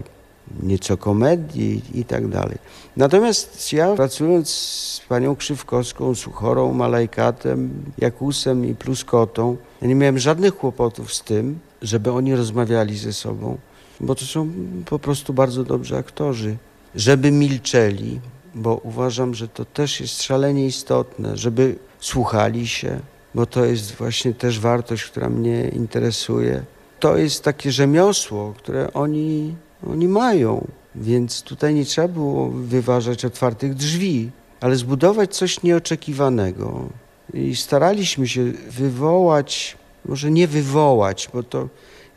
Speaker 14: nieco komedii i tak dalej. Natomiast ja pracując z panią Krzywkowską, Suchorą, Malajkatem, Jakusem i Pluskotą, ja nie miałem żadnych kłopotów z tym, żeby oni rozmawiali ze sobą, bo to są po prostu bardzo dobrzy aktorzy. Żeby milczeli, bo uważam, że to też jest szalenie istotne, żeby słuchali się, bo to jest właśnie też wartość, która mnie interesuje. To jest takie rzemiosło, które oni, oni mają, więc tutaj nie trzeba było wyważać otwartych drzwi, ale zbudować coś nieoczekiwanego. I staraliśmy się wywołać, może nie wywołać, bo to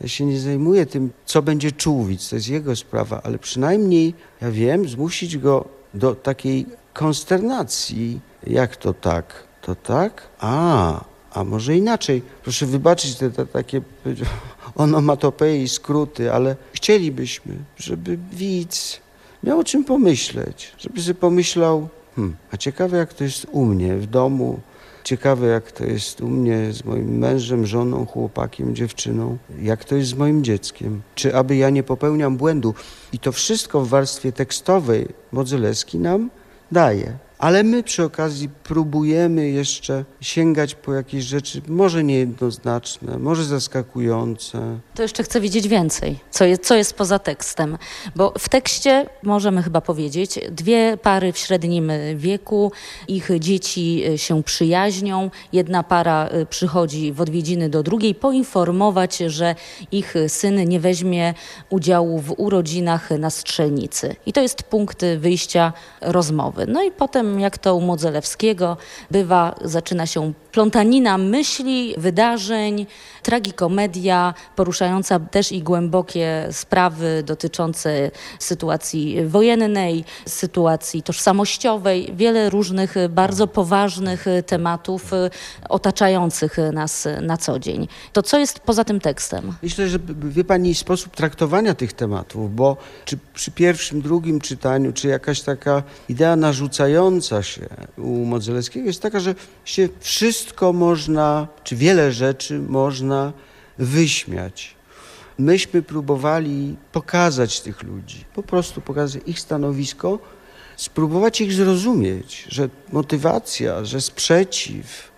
Speaker 14: ja się nie zajmuję tym, co będzie czuł widz, to jest jego sprawa, ale przynajmniej, ja wiem, zmusić go do takiej konsternacji. Jak to tak? To tak? A, a może inaczej. Proszę wybaczyć te, te takie onomatopei i skróty, ale chcielibyśmy, żeby widz miał o czym pomyśleć, żeby sobie pomyślał, hmm, a ciekawe jak to jest u mnie w domu, ciekawe jak to jest u mnie z moim mężem, żoną, chłopakiem, dziewczyną, jak to jest z moim dzieckiem, czy aby ja nie popełniam błędu. I to wszystko w warstwie tekstowej Modzelewski nam daje. Ale my przy okazji próbujemy jeszcze sięgać po jakieś rzeczy, może niejednoznaczne, może zaskakujące.
Speaker 13: To jeszcze chcę wiedzieć więcej, co jest, co jest poza tekstem. Bo w tekście możemy chyba powiedzieć, dwie pary w średnim wieku, ich dzieci się przyjaźnią, jedna para y, przychodzi w odwiedziny do drugiej poinformować, że ich syn nie weźmie udziału w urodzinach na strzelnicy. I to jest punkt wyjścia rozmowy. No i potem jak to u Modzelewskiego bywa, zaczyna się plątanina myśli, wydarzeń, tragikomedia poruszająca też i głębokie sprawy dotyczące sytuacji wojennej, sytuacji tożsamościowej, wiele różnych bardzo poważnych tematów otaczających nas na co dzień. To co jest poza tym tekstem?
Speaker 14: Myślę, że wie Pani sposób traktowania tych tematów, bo czy przy pierwszym, drugim czytaniu, czy jakaś taka idea narzucająca się u Modzelewskiego jest taka, że się wszystko można, czy wiele rzeczy można wyśmiać. Myśmy próbowali pokazać tych ludzi, po prostu pokazać ich stanowisko, spróbować ich zrozumieć, że motywacja, że sprzeciw,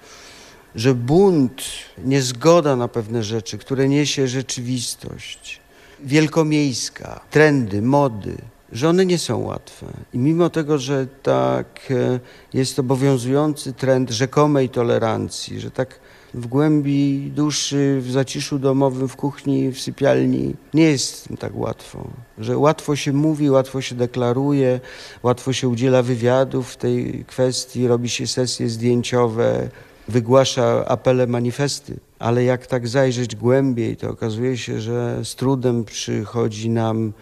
Speaker 14: że bunt, niezgoda na pewne rzeczy, które niesie rzeczywistość, wielkomiejska, trendy, mody, że one nie są łatwe. I mimo tego, że tak e, jest obowiązujący trend rzekomej tolerancji, że tak w głębi duszy, w zaciszu domowym, w kuchni, w sypialni nie jest tak łatwo. Że łatwo się mówi, łatwo się deklaruje, łatwo się udziela wywiadów w tej kwestii, robi się sesje zdjęciowe, wygłasza apele, manifesty. Ale jak tak zajrzeć głębiej, to okazuje się, że z trudem przychodzi nam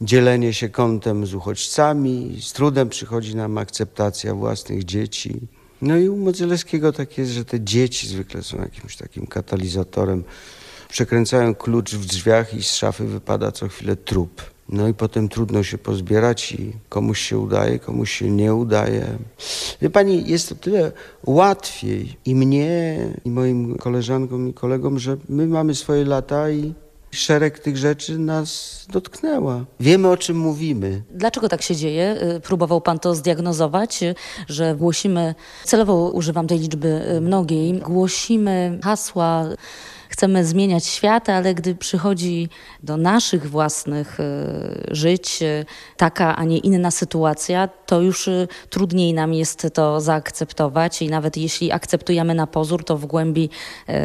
Speaker 14: dzielenie się kątem z uchodźcami, z trudem przychodzi nam akceptacja własnych dzieci. No i u Modzelewskiego tak jest, że te dzieci zwykle są jakimś takim katalizatorem. Przekręcają klucz w drzwiach i z szafy wypada co chwilę trup. No i potem trudno się pozbierać i komuś się udaje, komuś się nie udaje. Wie pani, jest to tyle łatwiej i mnie, i moim koleżankom i kolegom, że my mamy swoje lata i szereg tych rzeczy nas dotknęła. Wiemy, o czym mówimy.
Speaker 13: Dlaczego tak się dzieje? Y, próbował pan to zdiagnozować, y, że głosimy, celowo używam tej liczby y, mnogiej, głosimy hasła chcemy zmieniać świat, ale gdy przychodzi do naszych własnych e, żyć e, taka, a nie inna sytuacja, to już e, trudniej nam jest to zaakceptować i nawet jeśli akceptujemy na pozór, to w głębi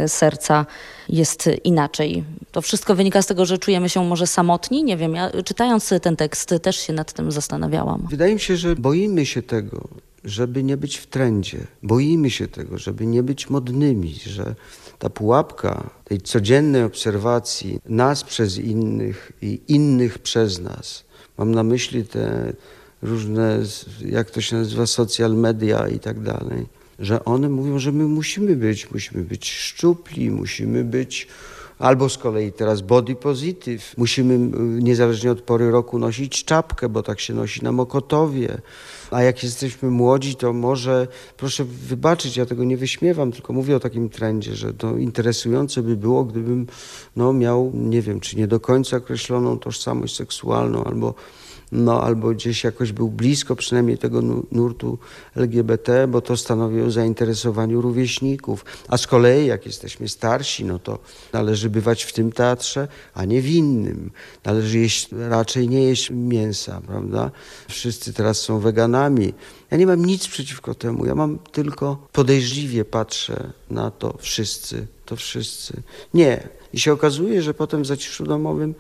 Speaker 13: serca jest inaczej. To wszystko wynika z tego, że czujemy się może samotni. Nie wiem, ja czytając ten tekst też się nad tym zastanawiałam.
Speaker 14: Wydaje mi się, że boimy się tego, żeby nie być w trendzie. Boimy się tego, żeby nie być modnymi, że ta pułapka tej codziennej obserwacji nas przez innych i innych przez nas. Mam na myśli te różne, jak to się nazywa, social media i tak dalej, że one mówią, że my musimy być, musimy być szczupli, musimy być Albo z kolei teraz body positive. Musimy niezależnie od pory roku nosić czapkę, bo tak się nosi na Mokotowie. A jak jesteśmy młodzi, to może, proszę wybaczyć, ja tego nie wyśmiewam, tylko mówię o takim trendzie, że to interesujące by było, gdybym no, miał, nie wiem, czy nie do końca określoną tożsamość seksualną, albo no albo gdzieś jakoś był blisko przynajmniej tego nurtu LGBT, bo to stanowi o zainteresowaniu rówieśników. A z kolei jak jesteśmy starsi, no to należy bywać w tym teatrze, a nie w innym. Należy jeść, raczej nie jeść mięsa, prawda? Wszyscy teraz są weganami. Ja nie mam nic przeciwko temu, ja mam tylko podejrzliwie patrzę na to wszyscy, to wszyscy. Nie. I się okazuje, że potem w zaciszu domowym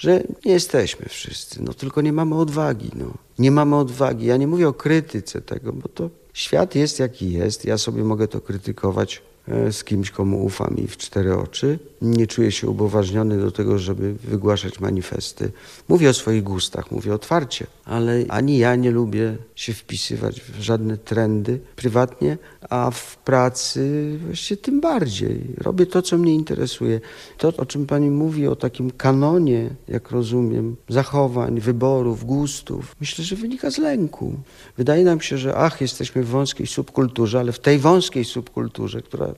Speaker 14: że nie jesteśmy wszyscy, no tylko nie mamy odwagi, no. Nie mamy odwagi. Ja nie mówię o krytyce tego, bo to świat jest jaki jest. Ja sobie mogę to krytykować z kimś, komu ufam i w cztery oczy. Nie czuję się upoważniony do tego, żeby wygłaszać manifesty. Mówię o swoich gustach, mówię otwarcie, ale ani ja nie lubię się wpisywać w żadne trendy prywatnie, a w pracy właściwie tym bardziej. Robię to, co mnie interesuje. To, o czym pani mówi, o takim kanonie, jak rozumiem, zachowań, wyborów, gustów, myślę, że wynika z lęku. Wydaje nam się, że ach, jesteśmy w wąskiej subkulturze, ale w tej wąskiej subkulturze, która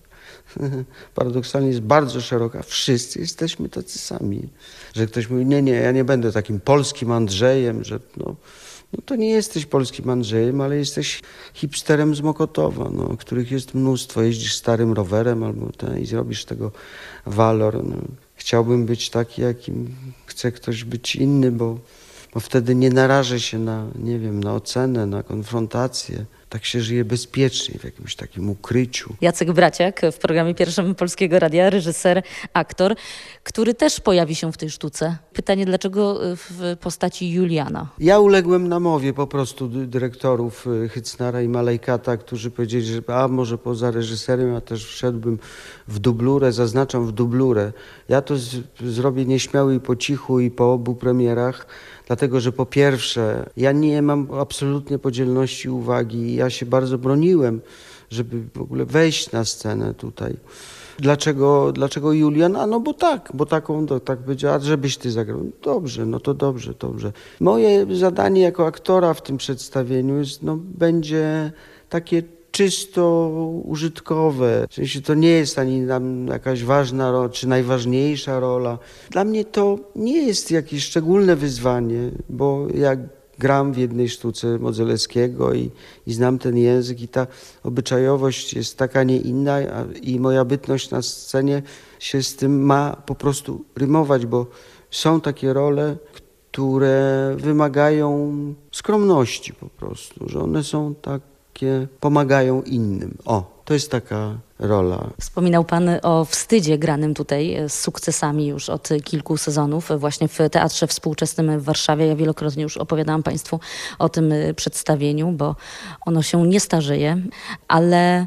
Speaker 14: paradoksalnie jest bardzo szeroka. Wszyscy jesteśmy tacy sami. Że ktoś mówi, nie, nie, ja nie będę takim polskim Andrzejem, że no, no to nie jesteś polskim Andrzejem, ale jesteś hipsterem z Mokotowa, no, których jest mnóstwo. Jeździsz starym rowerem albo ten, i zrobisz tego walor. No. Chciałbym być taki, jakim chce ktoś być inny, bo, bo wtedy nie narażę się na, nie wiem, na ocenę, na konfrontację tak się żyje bezpiecznie, w jakimś takim ukryciu.
Speaker 13: Jacek Braciak w programie pierwszym Polskiego Radia, reżyser, aktor, który też pojawi się w tej sztuce. Pytanie, dlaczego w postaci Juliana?
Speaker 14: Ja uległem namowie po prostu dyrektorów y, Hycnara i Malejkata, którzy powiedzieli, że a może poza reżyserem, a też wszedłbym w dublurę, zaznaczam w dublurę. Ja to zrobię nieśmiały i po cichu i po obu premierach, dlatego że po pierwsze, ja nie mam absolutnie podzielności uwagi. Ja się bardzo broniłem, żeby w ogóle wejść na scenę tutaj. Dlaczego, dlaczego Julian? A no bo tak, bo taką, to, tak powiedziała, żebyś ty zagrał. Dobrze, no to dobrze, dobrze. Moje zadanie jako aktora w tym przedstawieniu jest, no, będzie takie czysto użytkowe. W sensie to nie jest ani nam jakaś ważna rola, czy najważniejsza rola. Dla mnie to nie jest jakieś szczególne wyzwanie, bo jak gram w jednej sztuce Modzelewskiego i, i znam ten język i ta obyczajowość jest taka, nie inna i moja bytność na scenie się z tym ma po prostu rymować, bo są takie role, które wymagają skromności po prostu, że one są tak takie pomagają innym. O, to jest taka rola.
Speaker 13: Wspominał Pan o wstydzie granym tutaj z sukcesami już od kilku sezonów właśnie w Teatrze Współczesnym w Warszawie. Ja wielokrotnie już opowiadałam Państwu o tym przedstawieniu, bo ono się nie starzeje, ale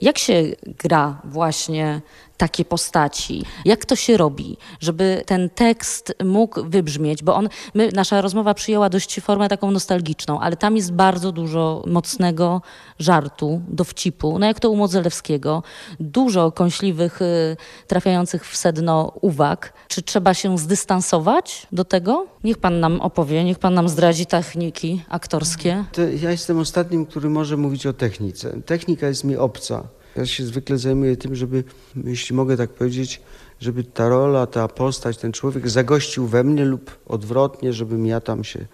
Speaker 13: jak się gra właśnie takie postaci? Jak to się robi, żeby ten tekst mógł wybrzmieć? Bo on, my, nasza rozmowa przyjęła dość formę taką nostalgiczną, ale tam jest bardzo dużo mocnego żartu, dowcipu, no jak to u Modzelewskiego, dużo kąśliwych, y, trafiających w sedno uwag. Czy trzeba się zdystansować do tego? Niech pan nam opowie, niech pan nam zdradzi techniki aktorskie.
Speaker 14: To ja jestem ostatnim, który może mówić o technice. Technika jest mi obca. Ja się zwykle zajmuję tym, żeby, jeśli mogę tak powiedzieć, żeby ta rola, ta postać, ten człowiek zagościł we mnie lub odwrotnie, żebym ja tam się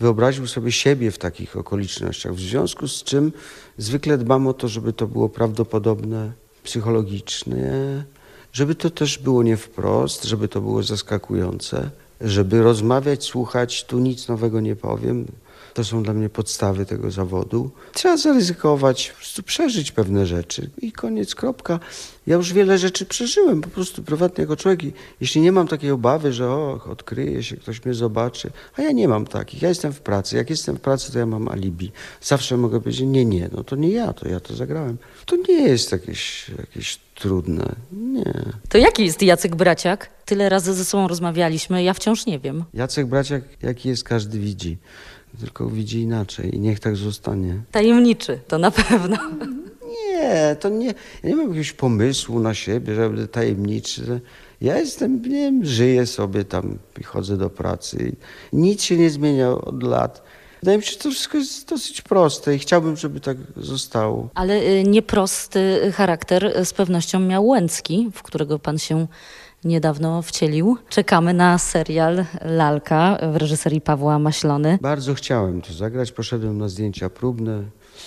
Speaker 14: wyobraził sobie siebie w takich okolicznościach. W związku z czym zwykle dbam o to, żeby to było prawdopodobne, psychologicznie żeby to też było nie wprost, żeby to było zaskakujące, żeby rozmawiać, słuchać, tu nic nowego nie powiem. To są dla mnie podstawy tego zawodu. Trzeba zaryzykować, po prostu przeżyć pewne rzeczy i koniec, kropka. Ja już wiele rzeczy przeżyłem, po prostu prywatnie jako człowiek. I jeśli nie mam takiej obawy, że o, odkryje się, ktoś mnie zobaczy, a ja nie mam takich. Ja jestem w pracy. Jak jestem w pracy, to ja mam alibi. Zawsze mogę powiedzieć, nie, nie, no to nie ja, to ja to zagrałem. To nie jest jakieś, jakieś trudne. Nie.
Speaker 13: To jaki jest Jacek Braciak? Tyle razy ze sobą rozmawialiśmy, ja wciąż nie wiem.
Speaker 14: Jacek Braciak, jaki jest, każdy widzi. Tylko widzi inaczej i niech tak zostanie.
Speaker 13: Tajemniczy, to na pewno.
Speaker 14: Nie, to nie. Ja nie mam jakiegoś pomysłu na siebie, że będę tajemniczy. Ja jestem, nie wiem, żyję sobie tam i chodzę do pracy. Nic się nie zmienia od lat. Wydaje mi się, że to wszystko jest dosyć proste i chciałbym, żeby tak zostało.
Speaker 13: Ale y, nieprosty charakter z pewnością miał Łęcki, w którego pan się niedawno wcielił. Czekamy na serial Lalka w reżyserii Pawła Maślony.
Speaker 14: Bardzo chciałem to zagrać. Poszedłem na zdjęcia próbne.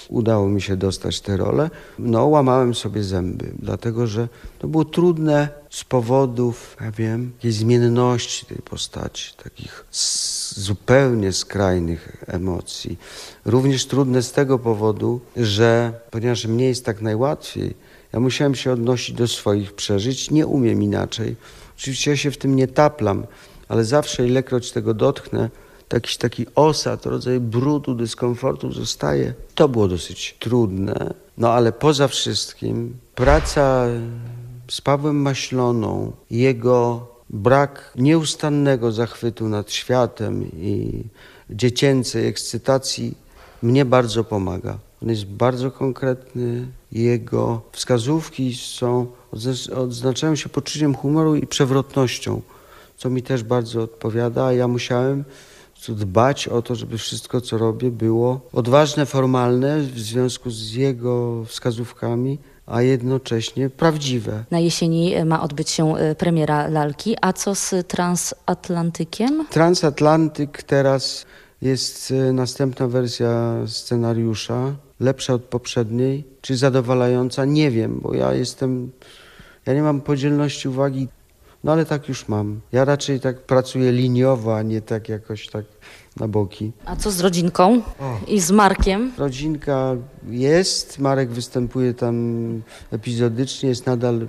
Speaker 14: Udało mi się dostać tę rolę. No, łamałem sobie zęby, dlatego że to było trudne z powodów, ja wiem, jakiejś zmienności tej postaci, takich zupełnie skrajnych emocji. Również trudne z tego powodu, że ponieważ mnie jest tak najłatwiej, ja musiałem się odnosić do swoich przeżyć, nie umiem inaczej. Oczywiście ja się w tym nie taplam, ale zawsze ilekroć tego dotknę, jakiś taki osad, rodzaj brudu, dyskomfortu zostaje. To było dosyć trudne, no ale poza wszystkim praca z Pawłem Maśloną, jego brak nieustannego zachwytu nad światem i dziecięcej ekscytacji mnie bardzo pomaga. On jest bardzo konkretny, jego wskazówki są, odznaczają się poczuciem humoru i przewrotnością, co mi też bardzo odpowiada, a ja musiałem dbać o to, żeby wszystko, co robię, było odważne, formalne w związku z jego wskazówkami, a jednocześnie prawdziwe.
Speaker 13: Na jesieni ma odbyć się e, premiera lalki, a co z transatlantykiem?
Speaker 14: Transatlantyk teraz jest e, następna wersja scenariusza, lepsza od poprzedniej, czy zadowalająca, nie wiem, bo ja jestem, ja nie mam podzielności uwagi, no ale tak już mam. Ja raczej tak pracuję liniowo, a nie tak jakoś tak na boki.
Speaker 13: A co z rodzinką o. i z Markiem?
Speaker 14: Rodzinka jest, Marek występuje tam epizodycznie, jest nadal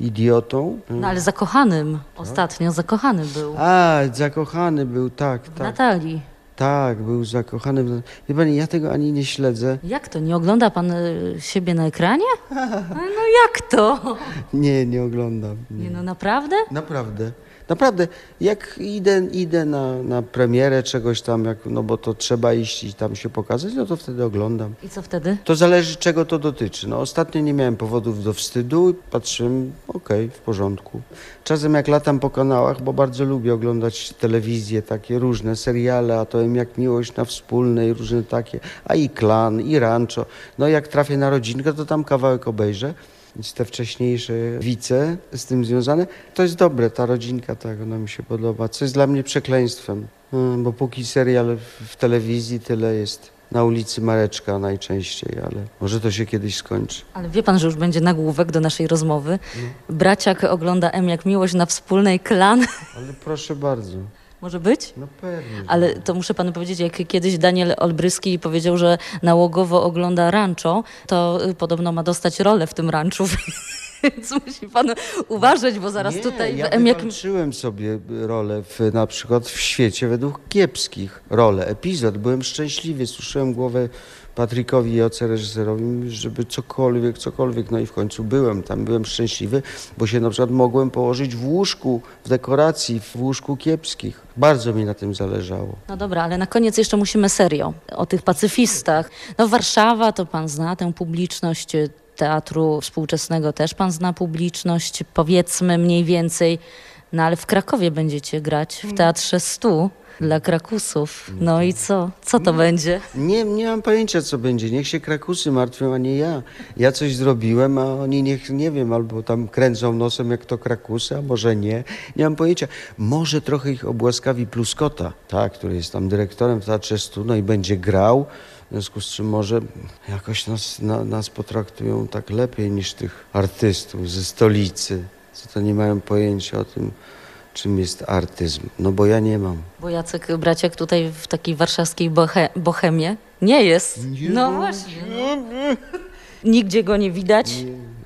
Speaker 14: idiotą.
Speaker 13: No ale zakochanym, ostatnio zakochany był.
Speaker 14: A, zakochany był, tak, tak.
Speaker 13: Natalii.
Speaker 14: Tak, był zakochany. w- Wie pani, ja tego ani nie śledzę.
Speaker 13: Jak to? Nie ogląda pan y, siebie na ekranie? No jak to?
Speaker 14: Nie, nie oglądam.
Speaker 13: Nie no naprawdę?
Speaker 14: Naprawdę. Naprawdę, jak idę, idę na, na premierę czegoś tam, jak, no bo to trzeba iść i tam się pokazać, no to wtedy oglądam.
Speaker 13: I co wtedy?
Speaker 14: To zależy, czego to dotyczy. No, ostatnio nie miałem powodów do wstydu i patrzyłem, okej, w porządku. Czasem jak latam po kanałach, bo bardzo lubię oglądać telewizję, takie różne seriale, a to im jak miłość na wspólnej, różne takie, a i klan, i rancho. No jak trafię na rodzinkę, to tam kawałek obejrzę. Więc te wcześniejsze wice z tym związane, to jest dobre, ta rodzinka, tak, ona mi się podoba, co jest dla mnie przekleństwem, Hmm, bo póki serial w- w telewizji, tyle jest na ulicy Mareczka najczęściej, ale może to się kiedyś skończy.
Speaker 13: Ale wie pan, że już będzie nagłówek do naszej rozmowy. Braciak ogląda M jak miłość na wspólnej klan.
Speaker 14: Ale proszę bardzo.
Speaker 13: Może być?
Speaker 14: No pewnie.
Speaker 13: Ale to muszę panu powiedzieć, jak kiedyś Daniel Olbryski powiedział, że nałogowo ogląda rancho, to y, podobno ma dostać rolę w tym ranczu. Więc musi pan uważać, bo zaraz
Speaker 14: Nie,
Speaker 13: tutaj
Speaker 14: ja
Speaker 13: w M jak...
Speaker 14: wywalczyłem sobie rolę w, na przykład w świecie według kiepskich rolę, epizod. Byłem szczęśliwy, słyszałem głowę Patrykowi i oce reżyserowi, żeby cokolwiek, cokolwiek. No i w końcu byłem tam, byłem szczęśliwy, bo się na przykład mogłem położyć w łóżku, w dekoracji, w łóżku kiepskich. Bardzo mi na tym zależało.
Speaker 13: No dobra, ale na koniec jeszcze musimy serio o tych pacyfistach. No Warszawa to pan zna tę publiczność y, teatru współczesnego też pan zna publiczność, powiedzmy mniej więcej. No ale w Krakowie będziecie grać w Teatrze Stu dla Krakusów. No i co? Co to będzie?
Speaker 14: Nie, nie mam pojęcia, co będzie. Niech się Krakusy martwią, a nie ja. Ja coś zrobiłem, a oni niech, nie wiem, albo tam kręcą nosem, jak to Krakusy, a może nie. Nie mam pojęcia. Może trochę ich obłaskawi Pluskota, tak, który jest tam dyrektorem w Teatrze Stu, no i będzie grał. W związku z czym może jakoś nas, na, nas potraktują tak lepiej niż tych artystów ze stolicy. co to nie mają pojęcia o tym, czym jest artyzm. No bo ja nie mam.
Speaker 13: Bo Jacek Braciak tutaj w takiej warszawskiej bohe bohemie nie jest.
Speaker 14: Nie
Speaker 13: no właśnie. Nigdzie go nie widać.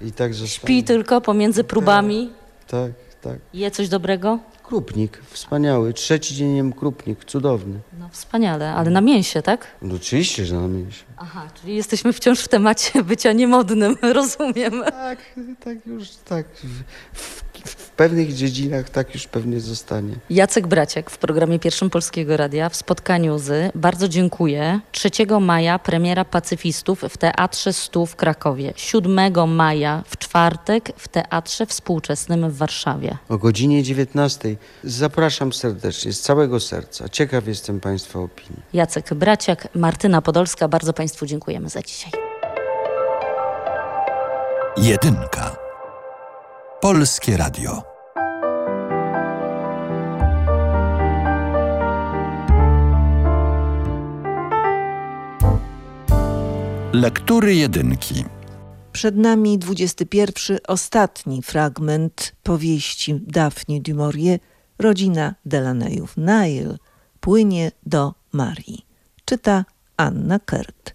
Speaker 14: I tak zostanie.
Speaker 13: Śpi tylko pomiędzy próbami.
Speaker 14: Tak, tak.
Speaker 13: Je coś dobrego?
Speaker 14: Krupnik, wspaniały. Trzeci dzień jem krupnik, cudowny.
Speaker 13: No wspaniale, ale na mięsie, tak?
Speaker 14: No oczywiście, że na mięsie.
Speaker 13: Aha, czyli jesteśmy wciąż w temacie bycia niemodnym, rozumiem.
Speaker 14: Tak, tak już, tak. W, w, w pewnych dziedzinach tak już pewnie zostanie.
Speaker 13: Jacek Braciak w programie Pierwszym Polskiego Radia w spotkaniu z Bardzo dziękuję. 3 maja premiera Pacyfistów w Teatrze Stu w Krakowie. 7 maja w czwartek w Teatrze Współczesnym w Warszawie.
Speaker 14: O godzinie 19. Zapraszam serdecznie, z całego serca. Ciekaw jestem Państwa opinii.
Speaker 13: Jacek Braciak, Martyna Podolska, bardzo Państwu dziękujemy za dzisiaj.
Speaker 4: Jedynka. Polskie Radio. Lektury jedynki.
Speaker 15: Przed nami 21, ostatni fragment powieści Daphne du Maurier, rodzina Delaneyów. Nile płynie do Marii. Czyta Anna Kert.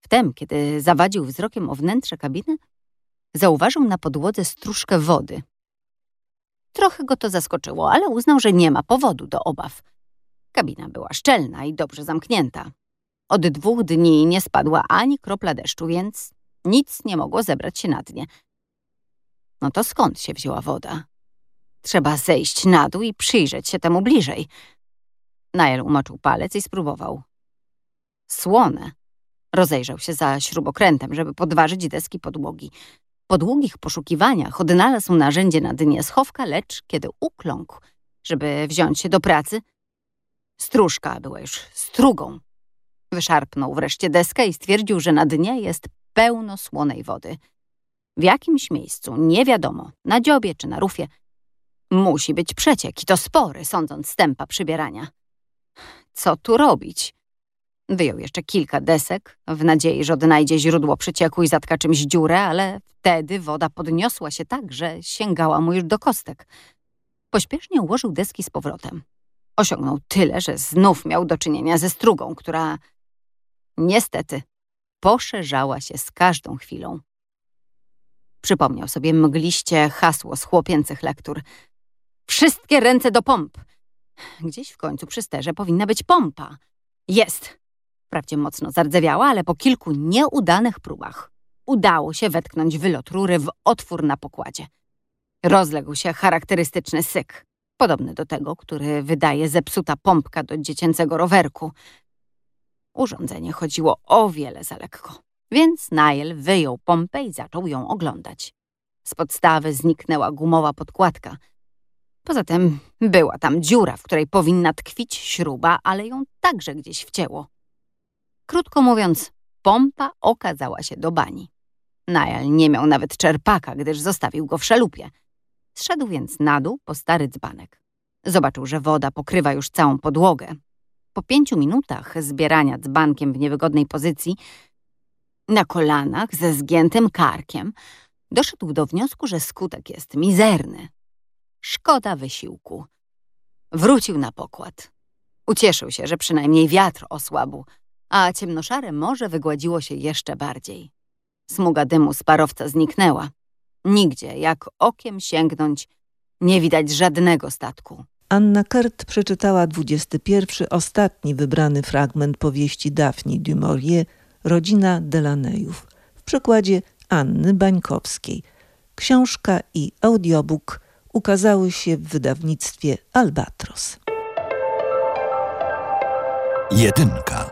Speaker 16: Wtem, kiedy zawadził wzrokiem o wnętrze kabiny, zauważył na podłodze stróżkę wody. Trochę go to zaskoczyło, ale uznał, że nie ma powodu do obaw. Kabina była szczelna i dobrze zamknięta. Od dwóch dni nie spadła ani kropla deszczu, więc nic nie mogło zebrać się na dnie. No to skąd się wzięła woda? Trzeba zejść na dół i przyjrzeć się temu bliżej. Nael umoczył palec i spróbował. Słone. Rozejrzał się za śrubokrętem, żeby podważyć deski podłogi. Po długich poszukiwaniach odnalazł narzędzie na dnie schowka, lecz kiedy ukląkł, żeby wziąć się do pracy, stróżka była już strugą. Wyszarpnął wreszcie deskę i stwierdził, że na dnie jest pełno słonej wody. W jakimś miejscu, nie wiadomo, na dziobie czy na rufie, musi być przeciek i to spory, sądząc z tempa przybierania. Co tu robić? Wyjął jeszcze kilka desek, w nadziei, że odnajdzie źródło przecieku i zatka czymś dziurę, ale wtedy woda podniosła się tak, że sięgała mu już do kostek. Pośpiesznie ułożył deski z powrotem. Osiągnął tyle, że znów miał do czynienia ze strugą, która niestety poszerzała się z każdą chwilą. Przypomniał sobie mgliście hasło z chłopięcych lektur. Wszystkie ręce do pomp! Gdzieś w końcu przy sterze powinna być pompa. Jest! Wprawdzie mocno zardzewiała, ale po kilku nieudanych próbach udało się wetknąć wylot rury w otwór na pokładzie. Rozległ się charakterystyczny syk, podobny do tego, który wydaje zepsuta pompka do dziecięcego rowerku. Urządzenie chodziło o wiele za lekko, więc Niall wyjął pompę i zaczął ją oglądać. Z podstawy zniknęła gumowa podkładka. Poza tym była tam dziura, w której powinna tkwić śruba, ale ją także gdzieś wcięło. Krótko mówiąc, pompa okazała się do bani. Niall nie miał nawet czerpaka, gdyż zostawił go w szalupie. Zszedł więc na dół po stary dzbanek. Zobaczył, że woda pokrywa już całą podłogę. Po pięciu minutach zbierania dzbankiem w niewygodnej pozycji, na kolanach ze zgiętym karkiem, doszedł do wniosku, że skutek jest mizerny. Szkoda wysiłku. Wrócił na pokład. Ucieszył się, że przynajmniej wiatr osłabł, a ciemnoszare morze wygładziło się jeszcze bardziej. Smuga dymu z parowca zniknęła. Nigdzie, jak okiem sięgnąć, nie widać żadnego statku.
Speaker 15: Anna Kert przeczytała 21, ostatni wybrany fragment powieści Daphne du Maurier, Rodzina Delaneyów, w przekładzie Anny Bańkowskiej. Książka i audiobook ukazały się w wydawnictwie Albatros.
Speaker 4: Jedynka.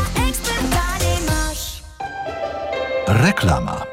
Speaker 4: Reklama.